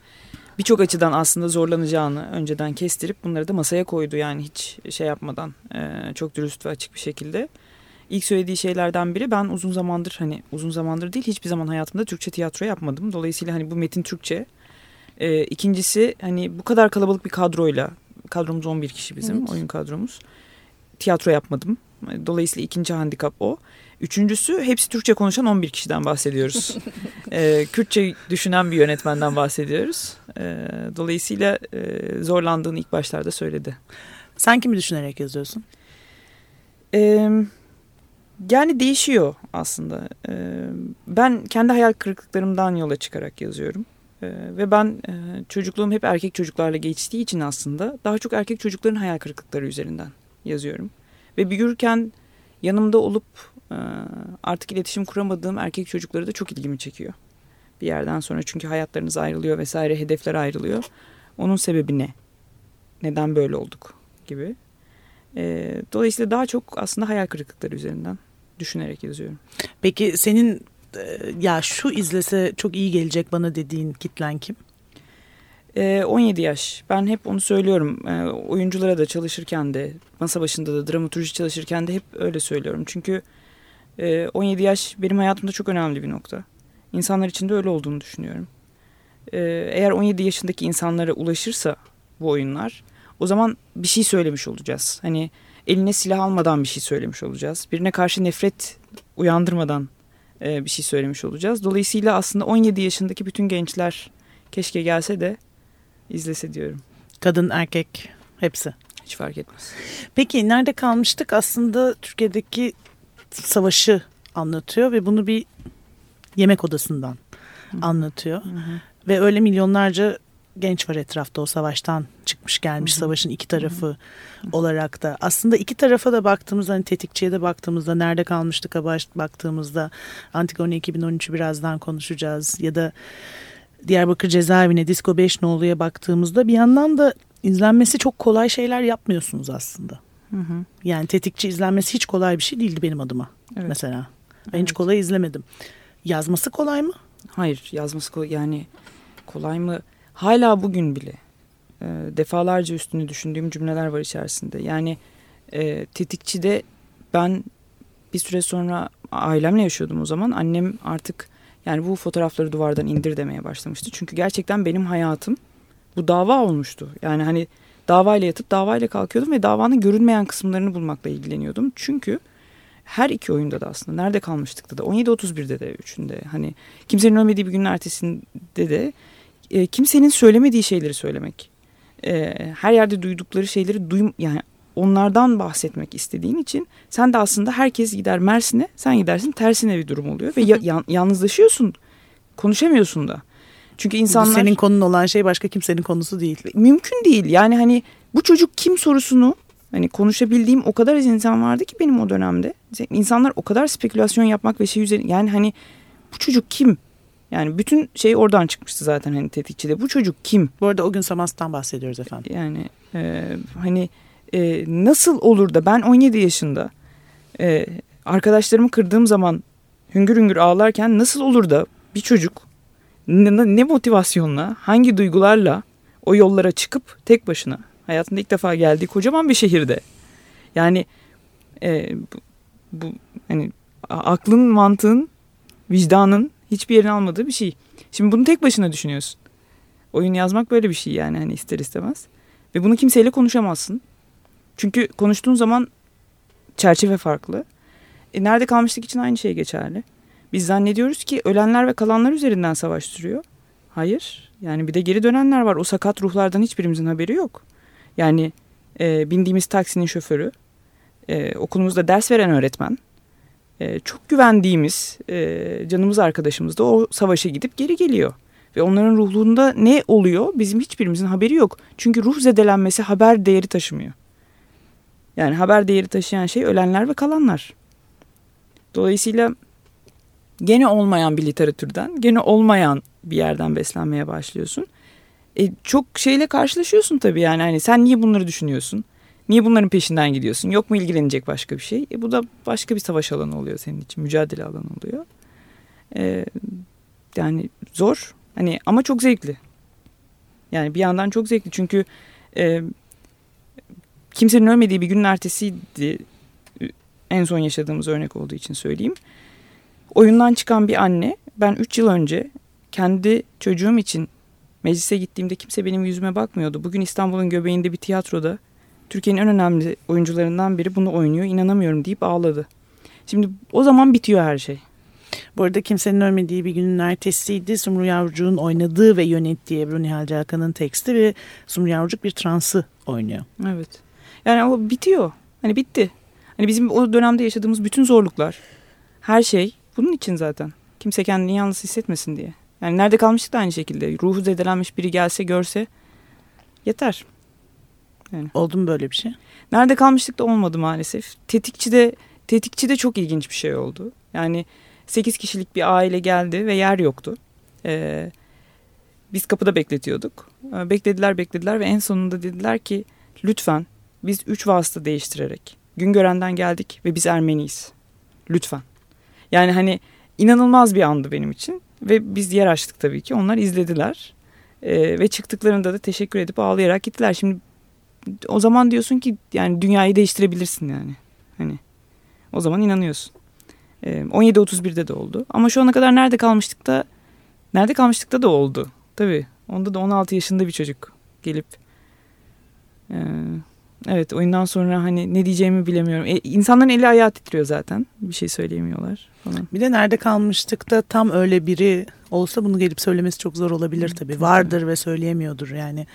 birçok açıdan aslında zorlanacağını önceden kestirip bunları da masaya koydu. Yani hiç şey yapmadan e, çok dürüst ve açık bir şekilde. İlk söylediği şeylerden biri ben uzun zamandır hani uzun zamandır değil hiçbir zaman hayatımda Türkçe tiyatro yapmadım. Dolayısıyla hani bu metin Türkçe. E, ikincisi hani bu kadar kalabalık bir kadroyla kadromuz 11 kişi bizim Evet. oyun kadromuz. Tiyatro yapmadım. Dolayısıyla ikinci handikap o. Üçüncüsü hepsi Türkçe konuşan 11 kişiden bahsediyoruz. e, Kürtçe düşünen bir yönetmenden bahsediyoruz. E, dolayısıyla e, zorlandığını ilk başlarda söyledi. Sen kimi düşünerek yazıyorsun? E, yani değişiyor aslında. E, ben kendi hayal kırıklıklarımdan yola çıkarak yazıyorum. E, ve ben e, çocukluğum hep erkek çocuklarla geçtiği için aslında daha çok erkek çocukların hayal kırıklıkları üzerinden yazıyorum. Ve büyürken yanımda olup e, artık iletişim kuramadığım erkek çocukları da çok ilgimi çekiyor. Bir yerden sonra çünkü hayatlarınız ayrılıyor vesaire hedefler ayrılıyor. Onun sebebi ne? Neden böyle olduk gibi. E, dolayısıyla daha çok aslında hayal kırıklıkları üzerinden düşünerek yazıyorum. Peki senin e, ya şu izlese çok iyi gelecek bana dediğin kitlen kim? 17 yaş. Ben hep onu söylüyorum. Oyunculara da çalışırken de, masa başında da, dramaturji çalışırken de hep öyle söylüyorum. Çünkü 17 yaş benim hayatımda çok önemli bir nokta. İnsanlar için de öyle olduğunu düşünüyorum. Eğer 17 yaşındaki insanlara ulaşırsa bu oyunlar, o zaman bir şey söylemiş olacağız. Hani eline silah almadan bir şey söylemiş olacağız. Birine karşı nefret uyandırmadan bir şey söylemiş olacağız. Dolayısıyla aslında 17 yaşındaki bütün gençler keşke gelse de izlese diyorum. Kadın, erkek hepsi. Hiç fark etmez. Peki nerede kalmıştık? Aslında Türkiye'deki savaşı anlatıyor ve bunu bir yemek odasından Hı. anlatıyor. Hı hı. Ve öyle milyonlarca genç var etrafta o savaştan çıkmış gelmiş Hı-hı. savaşın iki tarafı Hı-hı. olarak da. Aslında iki tarafa da baktığımızda hani tetikçiye de baktığımızda nerede kalmıştık baktığımızda Antigone 2013'ü birazdan konuşacağız ya da Diyarbakır cezaevine Disco 5 Nolu'ya baktığımızda bir yandan da izlenmesi çok kolay şeyler yapmıyorsunuz aslında. Hı hı. Yani tetikçi izlenmesi hiç kolay bir şey değildi benim adıma evet. mesela. Ben evet. hiç kolay izlemedim. Yazması kolay mı? Hayır yazması kolay yani kolay mı? Hala bugün bile e, defalarca üstünü düşündüğüm cümleler var içerisinde. Yani e, tetikçide ben bir süre sonra ailemle yaşıyordum o zaman. Annem artık yani bu fotoğrafları duvardan indir demeye başlamıştı. Çünkü gerçekten benim hayatım bu dava olmuştu. Yani hani davayla yatıp davayla kalkıyordum ve davanın görünmeyen kısımlarını bulmakla ilgileniyordum. Çünkü her iki oyunda da aslında nerede kalmıştık da 17-31'de de üçünde hani kimsenin ölmediği bir günün ertesinde de e, kimsenin söylemediği şeyleri söylemek. E, her yerde duydukları şeyleri duym yani onlardan bahsetmek istediğin için sen de aslında herkes gider Mersin'e sen gidersin tersine bir durum oluyor ve ya, yalnızlaşıyorsun konuşamıyorsun da. Çünkü insanlar... Bu senin konun olan şey başka kimsenin konusu değil. Mümkün değil yani hani bu çocuk kim sorusunu hani konuşabildiğim o kadar az insan vardı ki benim o dönemde. İnsanlar o kadar spekülasyon yapmak ve şey üzerine yani hani bu çocuk kim? Yani bütün şey oradan çıkmıştı zaten hani tetikçide. Bu çocuk kim? Bu arada o gün Samas'tan bahsediyoruz efendim. Yani e, hani e, nasıl olur da ben 17 yaşında e, arkadaşlarımı kırdığım zaman hüngür hüngür ağlarken nasıl olur da bir çocuk ne, ne motivasyonla hangi duygularla o yollara çıkıp tek başına hayatında ilk defa geldiği kocaman bir şehirde yani e, bu, bu hani aklın mantığın vicdanın hiçbir yerini almadığı bir şey. Şimdi bunu tek başına düşünüyorsun. Oyun yazmak böyle bir şey yani hani ister istemez. Ve bunu kimseyle konuşamazsın. Çünkü konuştuğun zaman çerçeve farklı. E, nerede kalmıştık için aynı şey geçerli. Biz zannediyoruz ki ölenler ve kalanlar üzerinden savaş sürüyor. Hayır. Yani bir de geri dönenler var. O sakat ruhlardan hiçbirimizin haberi yok. Yani e, bindiğimiz taksinin şoförü, e, okulumuzda ders veren öğretmen, e, çok güvendiğimiz e, canımız arkadaşımız da o savaşa gidip geri geliyor. Ve onların ruhluğunda ne oluyor bizim hiçbirimizin haberi yok. Çünkü ruh zedelenmesi haber değeri taşımıyor. Yani haber değeri taşıyan şey ölenler ve kalanlar. Dolayısıyla gene olmayan bir literatürden, gene olmayan bir yerden beslenmeye başlıyorsun. E, çok şeyle karşılaşıyorsun tabii yani hani sen niye bunları düşünüyorsun? Niye bunların peşinden gidiyorsun? Yok mu ilgilenecek başka bir şey? E, bu da başka bir savaş alanı oluyor senin için, mücadele alanı oluyor. E, yani zor hani ama çok zevkli. Yani bir yandan çok zevkli çünkü e, kimsenin ölmediği bir günün ertesiydi. En son yaşadığımız örnek olduğu için söyleyeyim. Oyundan çıkan bir anne ben 3 yıl önce kendi çocuğum için meclise gittiğimde kimse benim yüzüme bakmıyordu. Bugün İstanbul'un göbeğinde bir tiyatroda Türkiye'nin en önemli oyuncularından biri bunu oynuyor inanamıyorum deyip ağladı. Şimdi o zaman bitiyor her şey. Bu arada kimsenin ölmediği bir günün ertesiydi. Sumru Yavrucuk'un oynadığı ve yönettiği Ebru Nihal Calkan'ın teksti ve Sumru Yavrucuk bir transı oynuyor. Evet. Yani o bitiyor. Hani bitti. Hani bizim o dönemde yaşadığımız bütün zorluklar, her şey bunun için zaten. Kimse kendini yalnız hissetmesin diye. Yani nerede kalmıştık da aynı şekilde. Ruhu zedelenmiş biri gelse görse yeter. Oldu mu böyle bir şey? Nerede kalmıştık da olmadı maalesef. Tetikçi de tetikçi de çok ilginç bir şey oldu. Yani 8 kişilik bir aile geldi ve yer yoktu. Ee, biz kapıda bekletiyorduk. Ee, beklediler beklediler ve en sonunda dediler ki lütfen biz 3 vasıta değiştirerek Güngören'den geldik ve biz Ermeniyiz. Lütfen. Yani hani inanılmaz bir andı benim için ve biz yer açtık tabii ki. Onlar izlediler ee, ve çıktıklarında da teşekkür edip ağlayarak gittiler. Şimdi o zaman diyorsun ki yani dünyayı değiştirebilirsin yani. Hani o zaman inanıyorsun. Ee, 17.31'de de oldu. Ama şu ana kadar nerede kalmıştık da nerede kalmıştık da da oldu. Tabii. Onda da 16 yaşında bir çocuk gelip e, evet oyundan sonra hani ne diyeceğimi bilemiyorum. E, insanların eli ayağı titriyor zaten. Bir şey söyleyemiyorlar falan. Bir de nerede kalmıştık da tam öyle biri olsa bunu gelip söylemesi çok zor olabilir tabii. Vardır ve söyleyemiyordur yani.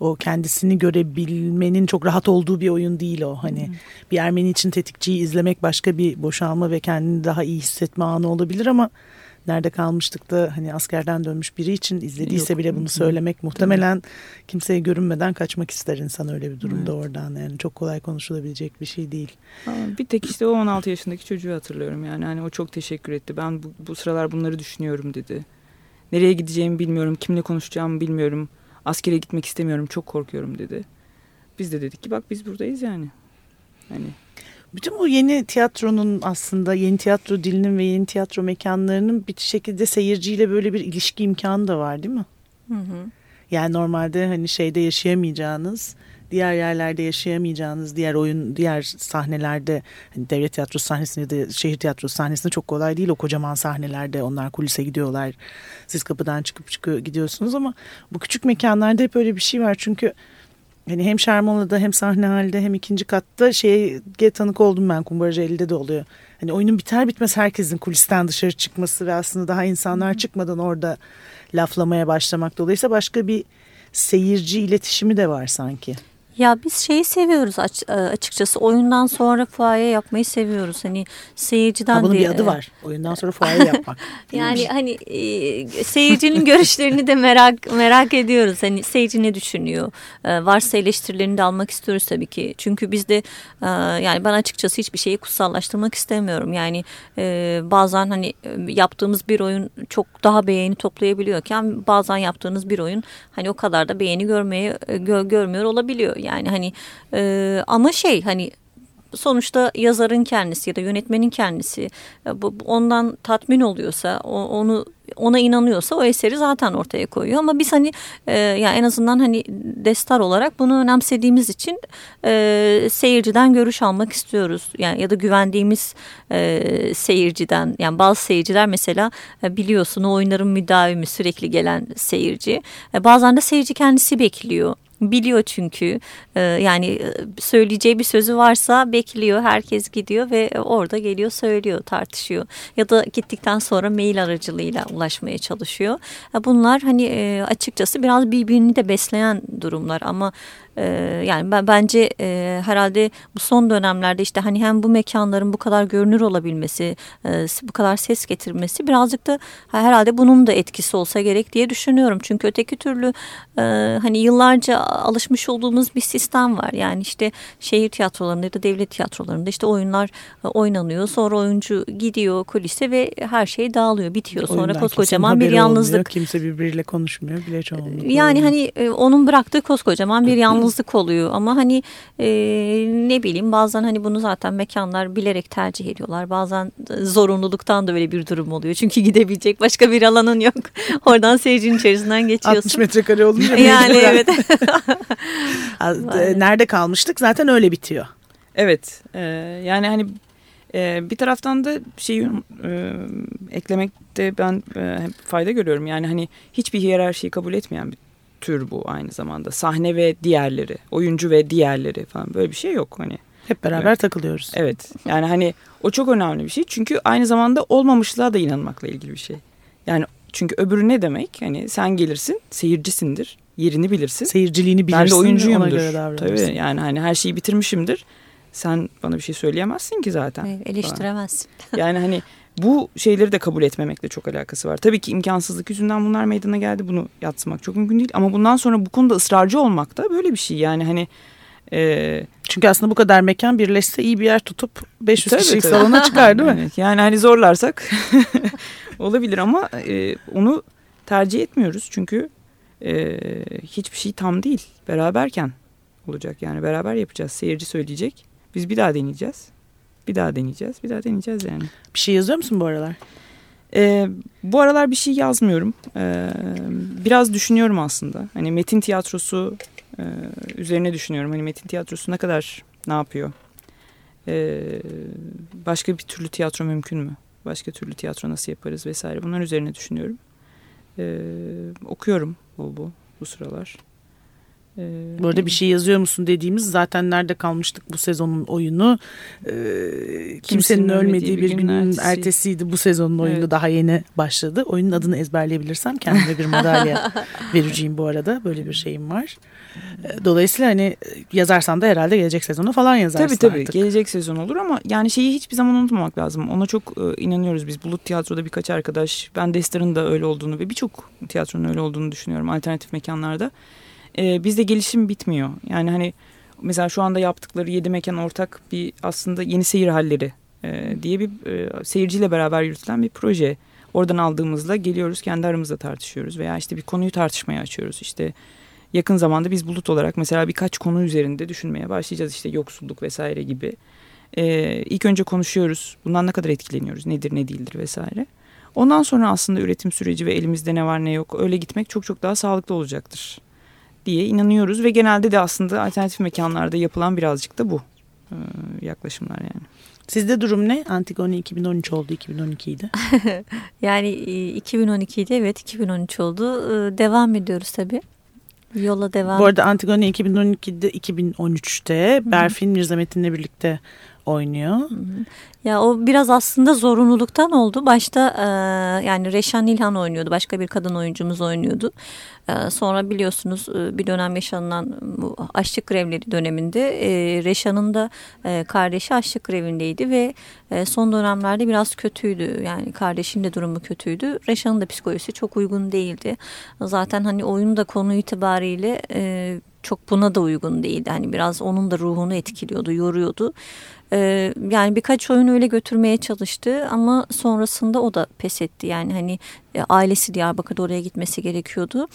O kendisini görebilmenin çok rahat olduğu bir oyun değil o. Hani bir Ermeni için tetikçiyi izlemek başka bir boşalma ve kendini daha iyi hissetme anı olabilir ama nerede kalmıştık da hani askerden dönmüş biri için izlediyse Yok. bile bunu söylemek muhtemelen kimseye görünmeden kaçmak ister insan öyle bir durumda oradan. Yani çok kolay konuşulabilecek bir şey değil. Ama Bir tek işte o 16 yaşındaki çocuğu hatırlıyorum yani hani o çok teşekkür etti. Ben bu, bu sıralar bunları düşünüyorum dedi. Nereye gideceğimi bilmiyorum, kimle konuşacağımı bilmiyorum. Askere gitmek istemiyorum, çok korkuyorum dedi. Biz de dedik ki bak biz buradayız yani. Hani Bütün bu yeni tiyatronun aslında yeni tiyatro dilinin ve yeni tiyatro mekanlarının bir şekilde seyirciyle böyle bir ilişki imkanı da var değil mi? Hı hı. Yani normalde hani şeyde yaşayamayacağınız, diğer yerlerde yaşayamayacağınız, diğer oyun, diğer sahnelerde hani devlet tiyatrosu sahnesinde da şehir tiyatrosu sahnesinde çok kolay değil o kocaman sahnelerde onlar kulise gidiyorlar. Siz kapıdan çıkıp çıkıyor gidiyorsunuz ama bu küçük mekanlarda hep öyle bir şey var çünkü hani hem Şermona'da hem sahne halde hem ikinci katta şeye tanık oldum ben Kumbaracı 50'de de oluyor. Hani oyunun biter bitmez herkesin kulisten dışarı çıkması ve aslında daha insanlar çıkmadan orada laflamaya başlamak. Dolayısıyla başka bir seyirci iletişimi de var sanki. Ya biz şeyi seviyoruz e, açıkçası oyundan sonra fuaye yapmayı seviyoruz. Hani seyirciden Ha, bunun de bir adı e, var. Oyundan sonra fuaye yapmak. Yani hani e, seyircinin görüşlerini de merak merak ediyoruz. Hani seyirci ne düşünüyor? E, varsa eleştirilerini de almak istiyoruz tabii ki. Çünkü biz de e, yani ben açıkçası hiçbir şeyi kutsallaştırmak istemiyorum. Yani e, bazen hani e, yaptığımız bir oyun çok daha beğeni toplayabiliyorken bazen yaptığınız bir oyun hani o kadar da beğeni görmeye gö- görmüyor olabiliyor. Yani hani e, ama şey hani sonuçta yazarın kendisi ya da yönetmenin kendisi e, ondan tatmin oluyorsa onu ona inanıyorsa o eseri zaten ortaya koyuyor. Ama biz hani e, yani en azından hani destar olarak bunu önemsediğimiz için e, seyirciden görüş almak istiyoruz. Yani ya da güvendiğimiz e, seyirciden yani bazı seyirciler mesela e, biliyorsun o oyunların müdavimi sürekli gelen seyirci. E, bazen de seyirci kendisi bekliyor biliyor çünkü. Ee, yani e, söyleyeceği bir sözü varsa bekliyor herkes gidiyor ve orada geliyor söylüyor tartışıyor. Ya da gittikten sonra mail aracılığıyla ulaşmaya çalışıyor. Bunlar hani e, açıkçası biraz birbirini de besleyen durumlar ama e, yani ben bence e, herhalde bu son dönemlerde işte hani hem bu mekanların bu kadar görünür olabilmesi e, bu kadar ses getirmesi birazcık da herhalde bunun da etkisi olsa gerek diye düşünüyorum çünkü öteki türlü e, hani yıllarca alışmış olduğumuz bir sistem var. Yani işte şehir tiyatrolarında ya da devlet tiyatrolarında işte oyunlar e, oynanıyor. Sonra oyuncu gidiyor kulise ve her şey dağılıyor, bitiyor. Sonra Oyundan koskocaman bir yalnızlık. olmuyor, kimse birbiriyle konuşmuyor bile çoğunlukla. Yani hani e, onun bıraktığı koskocaman bir yalnızlık oluyor ama hani e, ne bileyim bazen hani bunu zaten mekanlar bilerek tercih ediyorlar. Bazen zorunluluktan da böyle bir durum oluyor. Çünkü gidebilecek başka bir alanın yok. Oradan seyircinin içerisinden geçiyorsun. 60 metrekare olunca Yani evet. E, Nerede kalmıştık zaten öyle bitiyor. Evet e, yani hani e, bir taraftan da şeyi e, eklemekte ben e, fayda görüyorum. Yani hani hiçbir hiyerarşiyi kabul etmeyen bir tür bu aynı zamanda. Sahne ve diğerleri, oyuncu ve diğerleri falan böyle bir şey yok hani. Hep beraber Evet. takılıyoruz. Evet. Yani hani o çok önemli bir şey. Çünkü aynı zamanda olmamışlığa da inanmakla ilgili bir şey. Yani çünkü öbürü ne demek? Hani sen gelirsin, seyircisindir, yerini bilirsin. Seyirciliğini bilirsin ben de ve ona oyuncuyumdur. göre davranırsın. Tabii yani hani her şeyi bitirmişimdir. Sen bana bir şey söyleyemezsin ki zaten. Evet, eleştiremezsin. Yani hani bu şeyleri de kabul etmemekle çok alakası var. Tabii ki imkansızlık yüzünden bunlar meydana geldi. Bunu yatsımak çok mümkün değil. Ama bundan sonra bu konuda ısrarcı olmak da böyle bir şey. Yani hani e, Çünkü aslında bu kadar mekan birleşse iyi bir yer tutup 500 Tabii, kişilik tabii. salona çıkar değil mi? Evet, yani hani zorlarsak olabilir ama e, onu tercih etmiyoruz. Çünkü e, hiçbir şey tam değil. Beraberken olacak yani beraber yapacağız. Seyirci söyleyecek. Biz bir daha deneyeceğiz. Bir daha deneyeceğiz. Bir daha deneyeceğiz yani. Bir şey yazıyor musun bu aralar? E, bu aralar bir şey yazmıyorum. E, biraz düşünüyorum aslında. Hani metin tiyatrosu e, üzerine düşünüyorum. Hani metin tiyatrosu ne kadar ne yapıyor? E, başka bir türlü tiyatro mümkün mü? Başka türlü tiyatro nasıl yaparız vesaire. Bunlar üzerine düşünüyorum. E, okuyorum bol bol bu sıralar. E, Bu arada bir şey yazıyor musun dediğimiz zaten nerede kalmıştık bu sezonun oyunu. Ee, kimsenin, ölmediği bir günün ertesi. ertesiydi bu sezonun oyunu Evet. daha yeni başladı. Oyunun adını ezberleyebilirsem kendime bir madalya vereceğim bu arada. Böyle bir şeyim var. Ee, Dolayısıyla hani e, yazarsan da herhalde gelecek sezonu falan yazarsın Tabii tabii artık. gelecek sezon olur ama yani şeyi hiçbir zaman unutmamak lazım. Ona çok e, inanıyoruz biz. Bulut Tiyatro'da birkaç arkadaş, ben Dester'ın da öyle olduğunu ve birçok tiyatronun öyle olduğunu düşünüyorum alternatif mekanlarda. E, bizde gelişim bitmiyor. Yani hani mesela şu anda yaptıkları yedi mekan ortak bir aslında yeni seyir halleri e, diye bir e, seyirciyle beraber yürütülen bir proje. Oradan aldığımızda geliyoruz kendi aramızda tartışıyoruz veya işte bir konuyu tartışmaya açıyoruz. İşte yakın zamanda biz bulut olarak mesela birkaç konu üzerinde düşünmeye başlayacağız. işte yoksulluk vesaire gibi. Ee, ilk önce konuşuyoruz. Bundan ne kadar etkileniyoruz? Nedir ne değildir vesaire. Ondan sonra aslında üretim süreci ve elimizde ne var ne yok öyle gitmek çok çok daha sağlıklı olacaktır diye inanıyoruz ve genelde de aslında alternatif mekanlarda yapılan birazcık da bu ee, yaklaşımlar yani. Sizde durum ne? Antigone 2013 oldu 2012 idi. Yani e, 2012'de evet 2013 oldu. E, Devam ediyoruz tabii. Yola devam. Bu arada Antigone 2012'de 2013'te Berfin Mirza Metin'le birlikte oynuyor. Ya o biraz aslında zorunluluktan oldu. Başta e, yani Reşan İlhan oynuyordu. Başka bir kadın oyuncumuz oynuyordu. E, sonra biliyorsunuz e, bir dönem yaşanılan bu açlık grevleri döneminde e, Reşan'ın da e, kardeşi açlık grevindeydi ve son dönemlerde biraz kötüydü. Yani kardeşinin de durumu kötüydü. Reşan'ın da psikolojisi çok uygun değildi. Zaten hani oyun da konu itibariyle çok buna da uygun değildi. Hani biraz onun da ruhunu etkiliyordu, yoruyordu. Ee, yani birkaç oyun öyle götürmeye çalıştı ama sonrasında o da pes etti. Yani hani e, ailesi Diyarbakır'da oraya gitmesi gerekiyordu.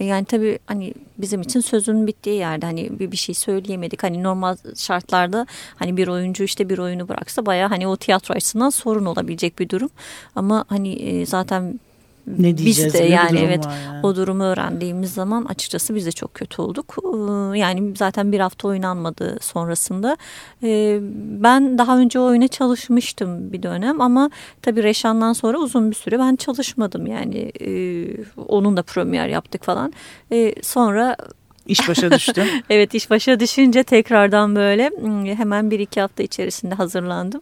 E, Yani tabii hani bizim için sözün bittiği yerde hani bir, bir şey söyleyemedik. Hani normal şartlarda hani bir oyuncu işte bir oyunu bıraksa baya hani o tiyatro açısından sorun olabilecek bir durum. Ama hani e, zaten Ne diyeceğiz biz de yani evet yani. o durumu öğrendiğimiz zaman açıkçası biz de çok kötü olduk. Ee, Yani zaten bir hafta oynanmadı sonrasında. Ee, Ben daha önce o oyuna çalışmıştım bir dönem ama tabii Reşan'dan sonra uzun bir süre ben çalışmadım yani. Ee, Onun da premier yaptık falan. Sonra İş başa düştü. Evet iş başa düşünce tekrardan böyle hemen bir iki hafta içerisinde hazırlandım.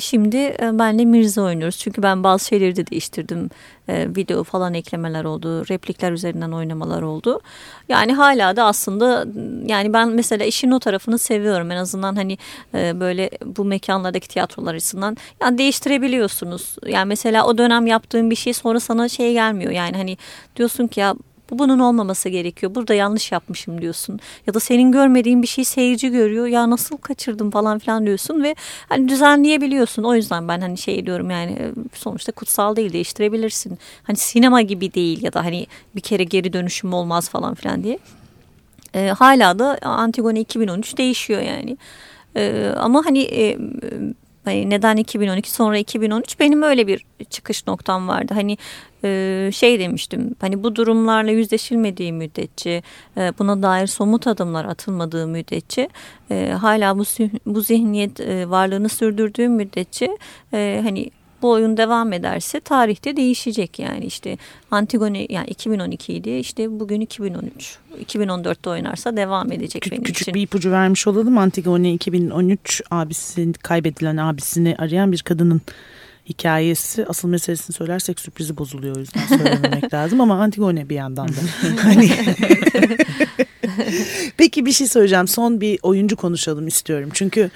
Şimdi benle Mirza oynuyoruz. Çünkü ben bazı şeyleri de değiştirdim. Video falan eklemeler oldu. Replikler üzerinden oynamalar oldu. Yani hala da aslında yani ben mesela işin o tarafını seviyorum. En azından hani böyle bu mekanlardaki tiyatrolar açısından yani değiştirebiliyorsunuz. Yani mesela o dönem yaptığın bir şey sonra sana şey gelmiyor. Yani hani diyorsun ki ya bu bunun olmaması gerekiyor. Burada yanlış yapmışım diyorsun. Ya da senin görmediğin bir şey seyirci görüyor. Ya nasıl kaçırdım falan filan diyorsun ve hani düzenleyebiliyorsun. O yüzden ben hani şey diyorum yani e, sonuçta kutsal değil değiştirebilirsin. Hani sinema gibi değil ya da hani bir kere geri dönüşüm olmaz falan filan diye. E, hala da Antigone 2013 değişiyor yani. E, ama hani e, neden 2012 sonra 2013 benim öyle bir çıkış noktam vardı. Hani e, şey demiştim hani bu durumlarla yüzleşilmediği müddetçe e, buna dair somut adımlar atılmadığı müddetçe e, hala bu bu zihniyet varlığını sürdürdüğü müddetçe hani bu oyun devam ederse tarihte değişecek yani işte Antigone yani 2012 idi işte bugün 2013 2014'te oynarsa devam edecek Kü- benim küçük için. bir ipucu vermiş olalım. Antigone 2013 abisi kaybedilen abisini arayan bir kadının hikayesi. Asıl meselesini söylersek sürprizi bozuluyor o yüzden söylememek lazım ama Antigone bir yandan da. hani Peki bir şey söyleyeceğim. Son bir oyuncu konuşalım istiyorum. Çünkü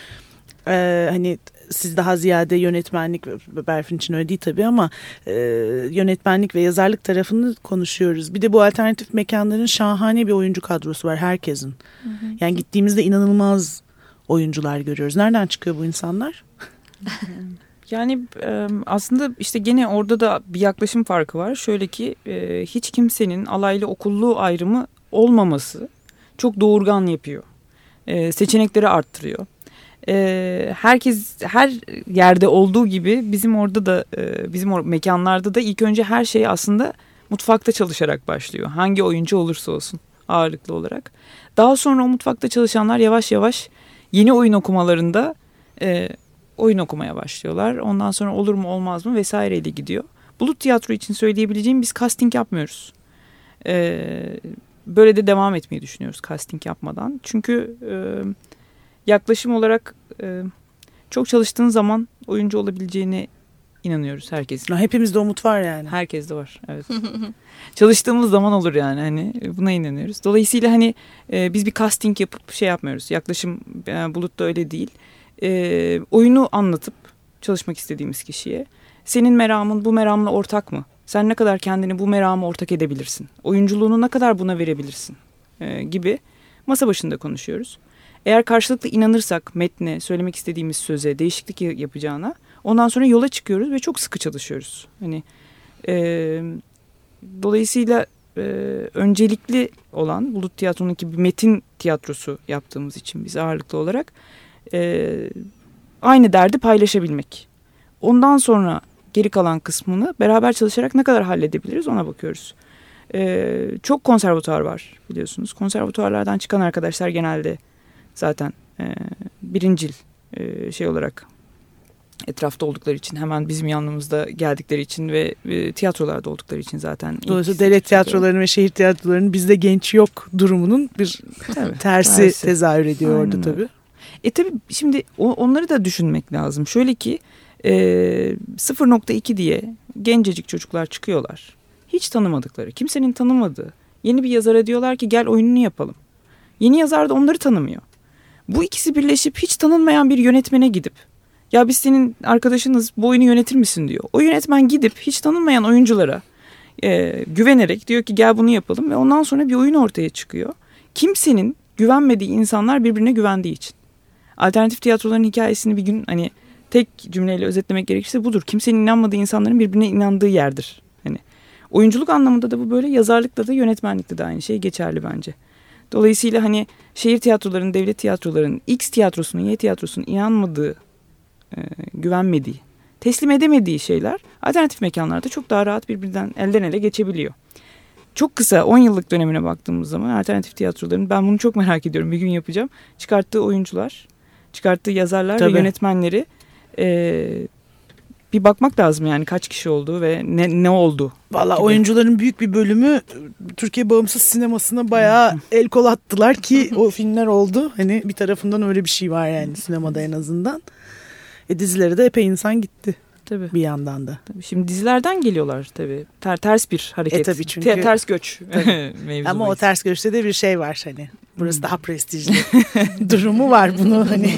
e, hani siz daha ziyade yönetmenlik Berfin için öyle değil tabii ama e, yönetmenlik ve yazarlık tarafını konuşuyoruz. Bir de bu alternatif mekanların şahane bir oyuncu kadrosu var herkesin. Yani gittiğimizde inanılmaz oyuncular görüyoruz. Nereden çıkıyor bu insanlar? Yani e, aslında işte gene orada da bir yaklaşım farkı var. Şöyle ki e, hiç kimsenin alaylı okullu ayrımı olmaması çok doğurgan yapıyor. E, seçenekleri arttırıyor. E, herkes her yerde olduğu gibi bizim orada da e, bizim mekanlarda da ilk önce her şey aslında mutfakta çalışarak başlıyor. Hangi oyuncu olursa olsun ağırlıklı olarak. Daha sonra o mutfakta çalışanlar yavaş yavaş yeni oyun okumalarında e, oyun okumaya başlıyorlar. Ondan sonra olur mu olmaz mı vesaireyle gidiyor. Bulut Tiyatro için söyleyebileceğim biz casting yapmıyoruz. Ee, böyle de devam etmeyi düşünüyoruz casting yapmadan. Çünkü e, yaklaşım olarak e, çok çalıştığın zaman oyuncu olabileceğine inanıyoruz herkesin. Hepimizde umut var yani. Herkes de var. Evet. Çalıştığımız zaman olur yani hani buna inanıyoruz. Dolayısıyla hani e, biz bir casting yapıp şey yapmıyoruz. Yaklaşım e, Bulut'ta öyle değil. E, oyunu anlatıp çalışmak istediğimiz kişiye senin meramın bu meramla ortak mı? Sen ne kadar kendini bu merama ortak edebilirsin? Oyunculuğunu ne kadar buna verebilirsin? E, gibi masa başında konuşuyoruz. Eğer karşılıklı inanırsak metne, söylemek istediğimiz söze değişiklik ya- yapacağına ondan sonra yola çıkıyoruz ve çok sıkı çalışıyoruz. Hani e, dolayısıyla e, öncelikli olan Bulut Tiyatro'nunki bir metin tiyatrosu yaptığımız için biz ağırlıklı olarak e, aynı derdi paylaşabilmek. Ondan sonra geri kalan kısmını beraber çalışarak ne kadar halledebiliriz ona bakıyoruz. E, çok konservatuar var biliyorsunuz. Konservatuarlardan çıkan arkadaşlar genelde zaten e, birincil e, şey olarak etrafta oldukları için hemen bizim yanımızda geldikleri için ve e, tiyatrolarda oldukları için zaten. Dolayısıyla devlet tiyatrolarının ve şehir tiyatrolarının bizde genç yok durumunun bir Tabii, tersi, tersi. tezahür ediyor Aynen orada tabii. E tabii şimdi o- onları da düşünmek lazım. Şöyle ki e, 0.2 diye gencecik çocuklar çıkıyorlar. Hiç tanımadıkları, kimsenin tanımadığı yeni bir yazara diyorlar ki gel oyununu yapalım. Yeni yazar da onları tanımıyor. Bu ikisi birleşip hiç tanınmayan bir yönetmene gidip ya biz senin arkadaşınız bu oyunu yönetir misin diyor. O yönetmen gidip hiç tanınmayan oyunculara e, güvenerek diyor ki gel bunu yapalım ve ondan sonra bir oyun ortaya çıkıyor. Kimsenin güvenmediği insanlar birbirine güvendiği için. Alternatif tiyatroların hikayesini bir gün hani tek cümleyle özetlemek gerekirse budur. Kimsenin inanmadığı insanların birbirine inandığı yerdir. Hani oyunculuk anlamında da bu böyle yazarlıkta da yönetmenlikte de aynı şey geçerli bence. Dolayısıyla hani şehir tiyatrolarının, devlet tiyatrolarının X tiyatrosunun, Y tiyatrosunun inanmadığı, e, güvenmediği, teslim edemediği şeyler alternatif mekanlarda çok daha rahat birbirinden elden ele geçebiliyor. Çok kısa 10 yıllık dönemine baktığımız zaman alternatif tiyatroların ben bunu çok merak ediyorum bir gün yapacağım. Çıkarttığı oyuncular, çıkarttığı yazarlar Tabii. ve yönetmenleri e, bir bakmak lazım yani kaç kişi oldu ve ne, ne oldu. Valla oyuncuların büyük bir bölümü Türkiye bağımsız sinemasına bayağı el kol attılar ki o filmler oldu. Hani bir tarafından öyle bir şey var yani sinemada en azından. E dizilere de epey insan gitti Tabii. bir yandan da. Tabii. Şimdi dizilerden geliyorlar tabii. Ter, ters bir hareket. E tabii çünkü- Te- ters göç. Ama o ters görüşte de bir şey var hani. Burası daha prestijli durumu var bunu hani.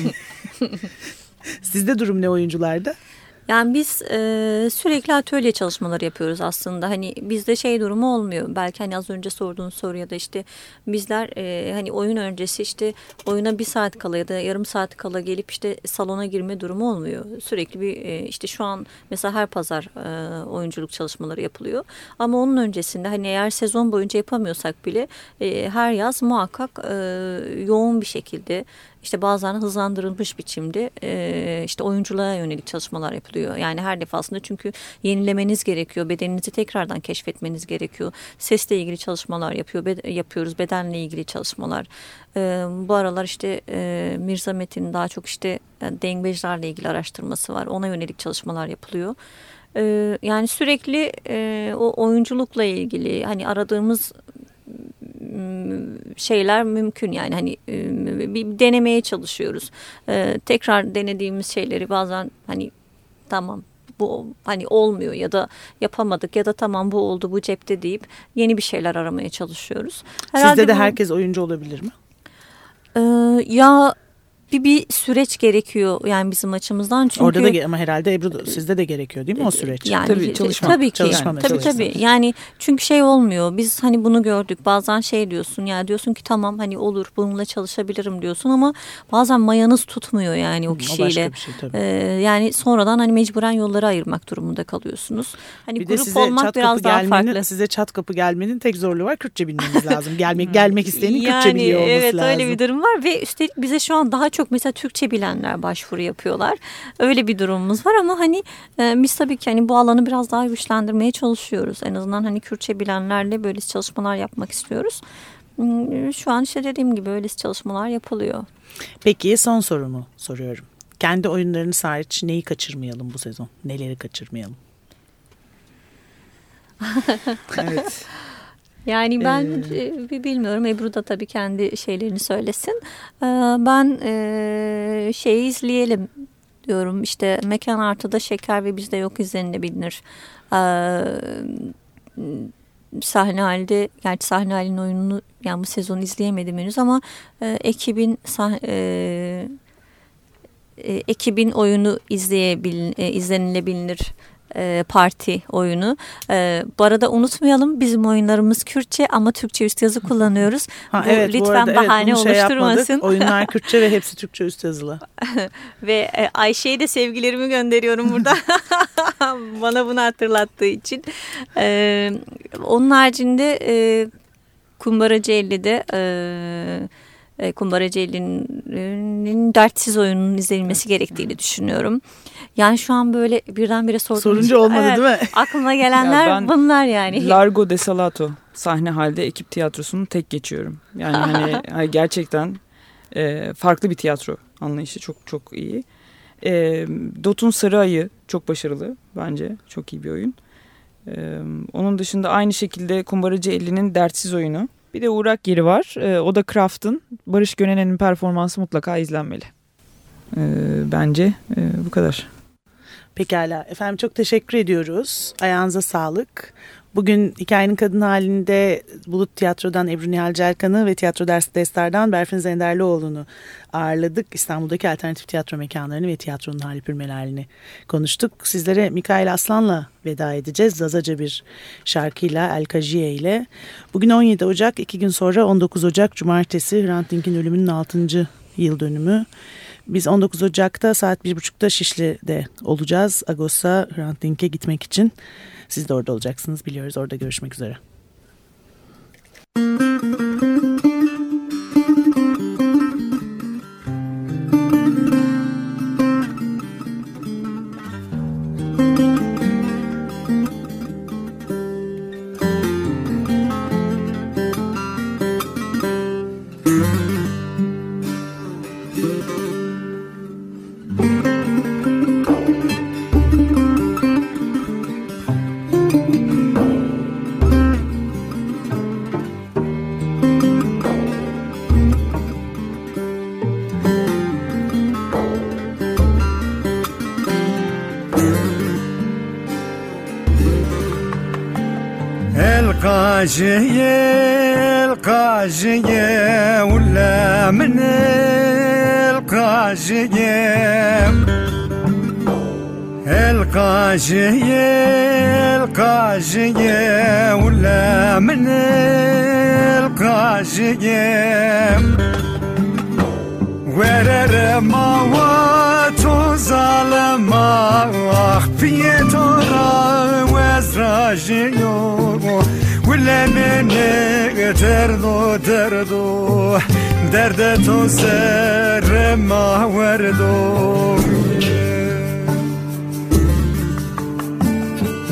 Sizde durum ne oyuncularda? Yani biz e, sürekli atölye çalışmaları yapıyoruz aslında. Hani bizde şey durumu olmuyor. Belki hani az önce sorduğun soruya da işte bizler e, hani oyun öncesi işte oyuna bir saat kala ya da yarım saat kala gelip işte salona girme durumu olmuyor. Sürekli bir e, işte şu an mesela her pazar e, oyunculuk çalışmaları yapılıyor. Ama onun öncesinde hani eğer sezon boyunca yapamıyorsak bile e, her yaz muhakkak e, yoğun bir şekilde işte bazen hızlandırılmış biçimde işte oyunculuğa yönelik çalışmalar yapılıyor. Yani her defasında çünkü yenilemeniz gerekiyor. Bedeninizi tekrardan keşfetmeniz gerekiyor. Sesle ilgili çalışmalar yapıyor, yapıyoruz. Bedenle ilgili çalışmalar. Bu aralar işte Mirza Metin'in daha çok işte e, dengbejlerle ilgili araştırması var. Ona yönelik çalışmalar yapılıyor. Yani sürekli o oyunculukla ilgili hani aradığımız şeyler mümkün yani hani bir denemeye çalışıyoruz. Tekrar denediğimiz şeyleri bazen hani tamam bu hani olmuyor ya da yapamadık ya da tamam bu oldu bu cepte deyip yeni bir şeyler aramaya çalışıyoruz. Herhalde Sizde de bu, herkes oyuncu olabilir mi? E, ya bir bir süreç gerekiyor yani bizim açımızdan çünkü orada da ama herhalde Ebru sizde de gerekiyor değil mi o süreç? Yani tabii çalışma. Tabii ki. Çalışma tabii tabii. tabii. Yani çünkü şey olmuyor. Biz hani bunu gördük. Bazen şey diyorsun ya diyorsun ki tamam hani olur bununla çalışabilirim diyorsun ama bazen mayanız tutmuyor yani o kişiyle. O başka bir şey tabii. Ee, yani sonradan hani mecburen yolları ayırmak durumunda kalıyorsunuz. Hani bir grup de size olmak çat biraz daha gelmenin, farklı. Size çat kapı gelmenin tek zorluğu var Kürtçe bilmeniz lazım. Gelmek gelmek isteyenin yani, Kürtçe biliyor olması evet, lazım. Evet öyle bir durum var ve üstelik bize şu an daha çok çok mesela Türkçe bilenler başvuru yapıyorlar. Öyle bir durumumuz var ama hani e, biz tabii ki hani bu alanı biraz daha güçlendirmeye çalışıyoruz. En azından hani Kürtçe bilenlerle böyle çalışmalar yapmak istiyoruz. Hmm, şu an işte dediğim gibi öyle çalışmalar yapılıyor. Peki son sorumu soruyorum. Kendi oyunlarınız hariç neyi kaçırmayalım bu sezon? Neleri kaçırmayalım? evet. Yani ben ee, bilmiyorum Ebru da tabii kendi şeylerini söylesin. Ee, ben e, şeyi izleyelim diyorum işte Mekan Artı'da Şeker ve Bizde Yok izlenilebilir. Ee, sahne halde gerçi sahne halinin oyununu yani bu sezonu izleyemedim henüz ama e, ekibin sah, e, e, ekibin oyunu izleyebil, e, izlenilebilir e, parti oyunu. E, bu arada unutmayalım bizim oyunlarımız Kürtçe ama Türkçe üst yazı kullanıyoruz. Ha, bu, evet, lütfen bu arada, bahane evet, şey oluşturmasın. Şey Oyunlar Kürtçe ve hepsi Türkçe üst yazılı. ve e, Ayşe'ye de sevgilerimi gönderiyorum burada. Bana bunu hatırlattığı için. E, onun haricinde e, Kumbaracı 50'de e, e, Kumbaracı 50'nin dertsiz oyununun izlenilmesi gerektiğini düşünüyorum. Yani şu an böyle birdenbire sordum. Sorunca olmadı evet, değil mi? Aklıma gelenler ya bunlar yani. Largo de Salato sahne halde ekip tiyatrosunu tek geçiyorum. Yani hani gerçekten e, farklı bir tiyatro anlayışı çok çok iyi. E, Dot'un Sarı Ayı çok başarılı bence. Çok iyi bir oyun. E, onun dışında aynı şekilde Kumbaracı 50'nin Dertsiz oyunu. Bir de Uğrak Yeri var. E, o da Craft'ın. Barış Gönenen'in performansı mutlaka izlenmeli. E, bence e, bu kadar. Pekala. Efendim çok teşekkür ediyoruz. Ayağınıza sağlık. Bugün hikayenin kadın halinde Bulut Tiyatro'dan Ebru Nihal Cerkan'ı ve Tiyatro Dersi Destar'dan Berfin Zenderlioğlu'nu ağırladık. İstanbul'daki alternatif tiyatro mekanlarını ve tiyatronun hali pürmelerini konuştuk. Sizlere Mikail Aslan'la veda edeceğiz. Zazaca bir şarkıyla El Kajiye ile. Bugün 17 Ocak, iki gün sonra 19 Ocak Cumartesi Hrant Dink'in ölümünün 6. yıl dönümü. Biz 19 Ocak'ta saat 1.30'da Şişli'de olacağız. Agos'a Hrant Dink'e gitmek için. Siz de orada olacaksınız biliyoruz. Orada görüşmek üzere. Müzik القاجية القاجية ولا من القاجية؟ القاجية القاجية ولا من القاجية؟ ورر ما واتو ظالما خفيتو را وزراجيو ولا من تردو تردو درد تو سر ما وردو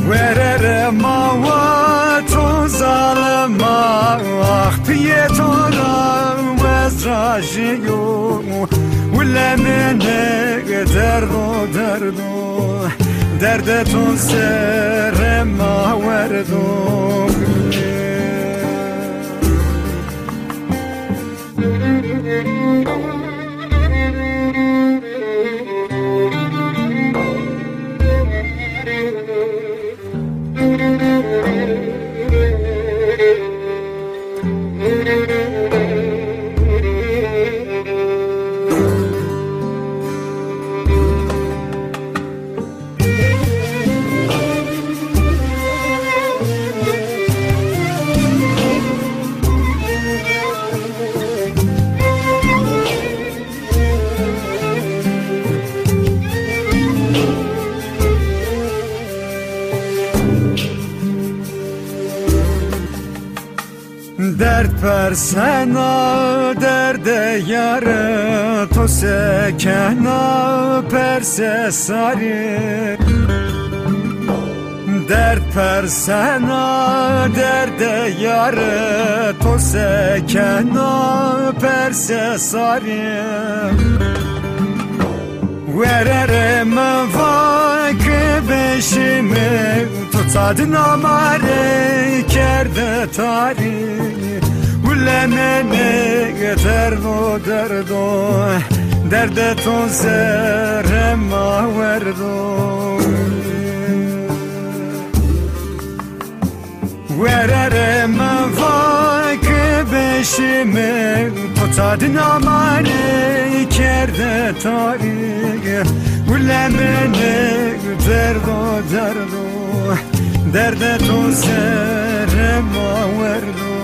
ورر ما و تو ظالم اخ پیه تو را وزراجیو ولا من درد و درد درد دردتون سر ما وردون. Thank persena derde yare To sekena perse sari Dert persena derde yare To sekena perse sari Vererem vakı beşimi Tutadın amare kerde tari Ulemene derdo derdo Derde to serem verdo Vererem vakı beşimi Tutadın amare kerde tari Ulemene derdo derdo Derde to serem verdo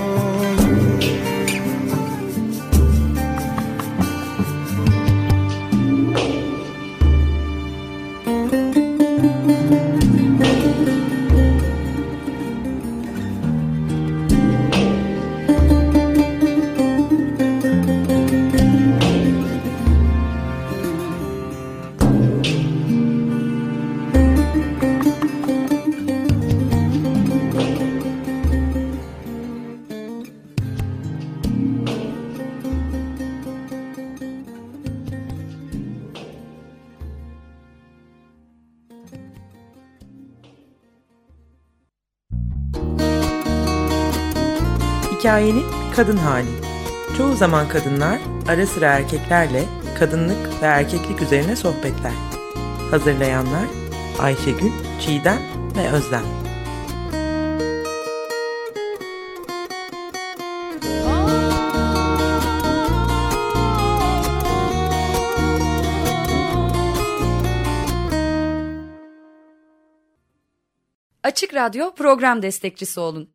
Hikayenin kadın hali. Çoğu zaman kadınlar ara sıra erkeklerle kadınlık ve erkeklik üzerine sohbetler. Hazırlayanlar Ayşegül, Çiğdem ve Özlem. Açık Radyo program destekçisi olun.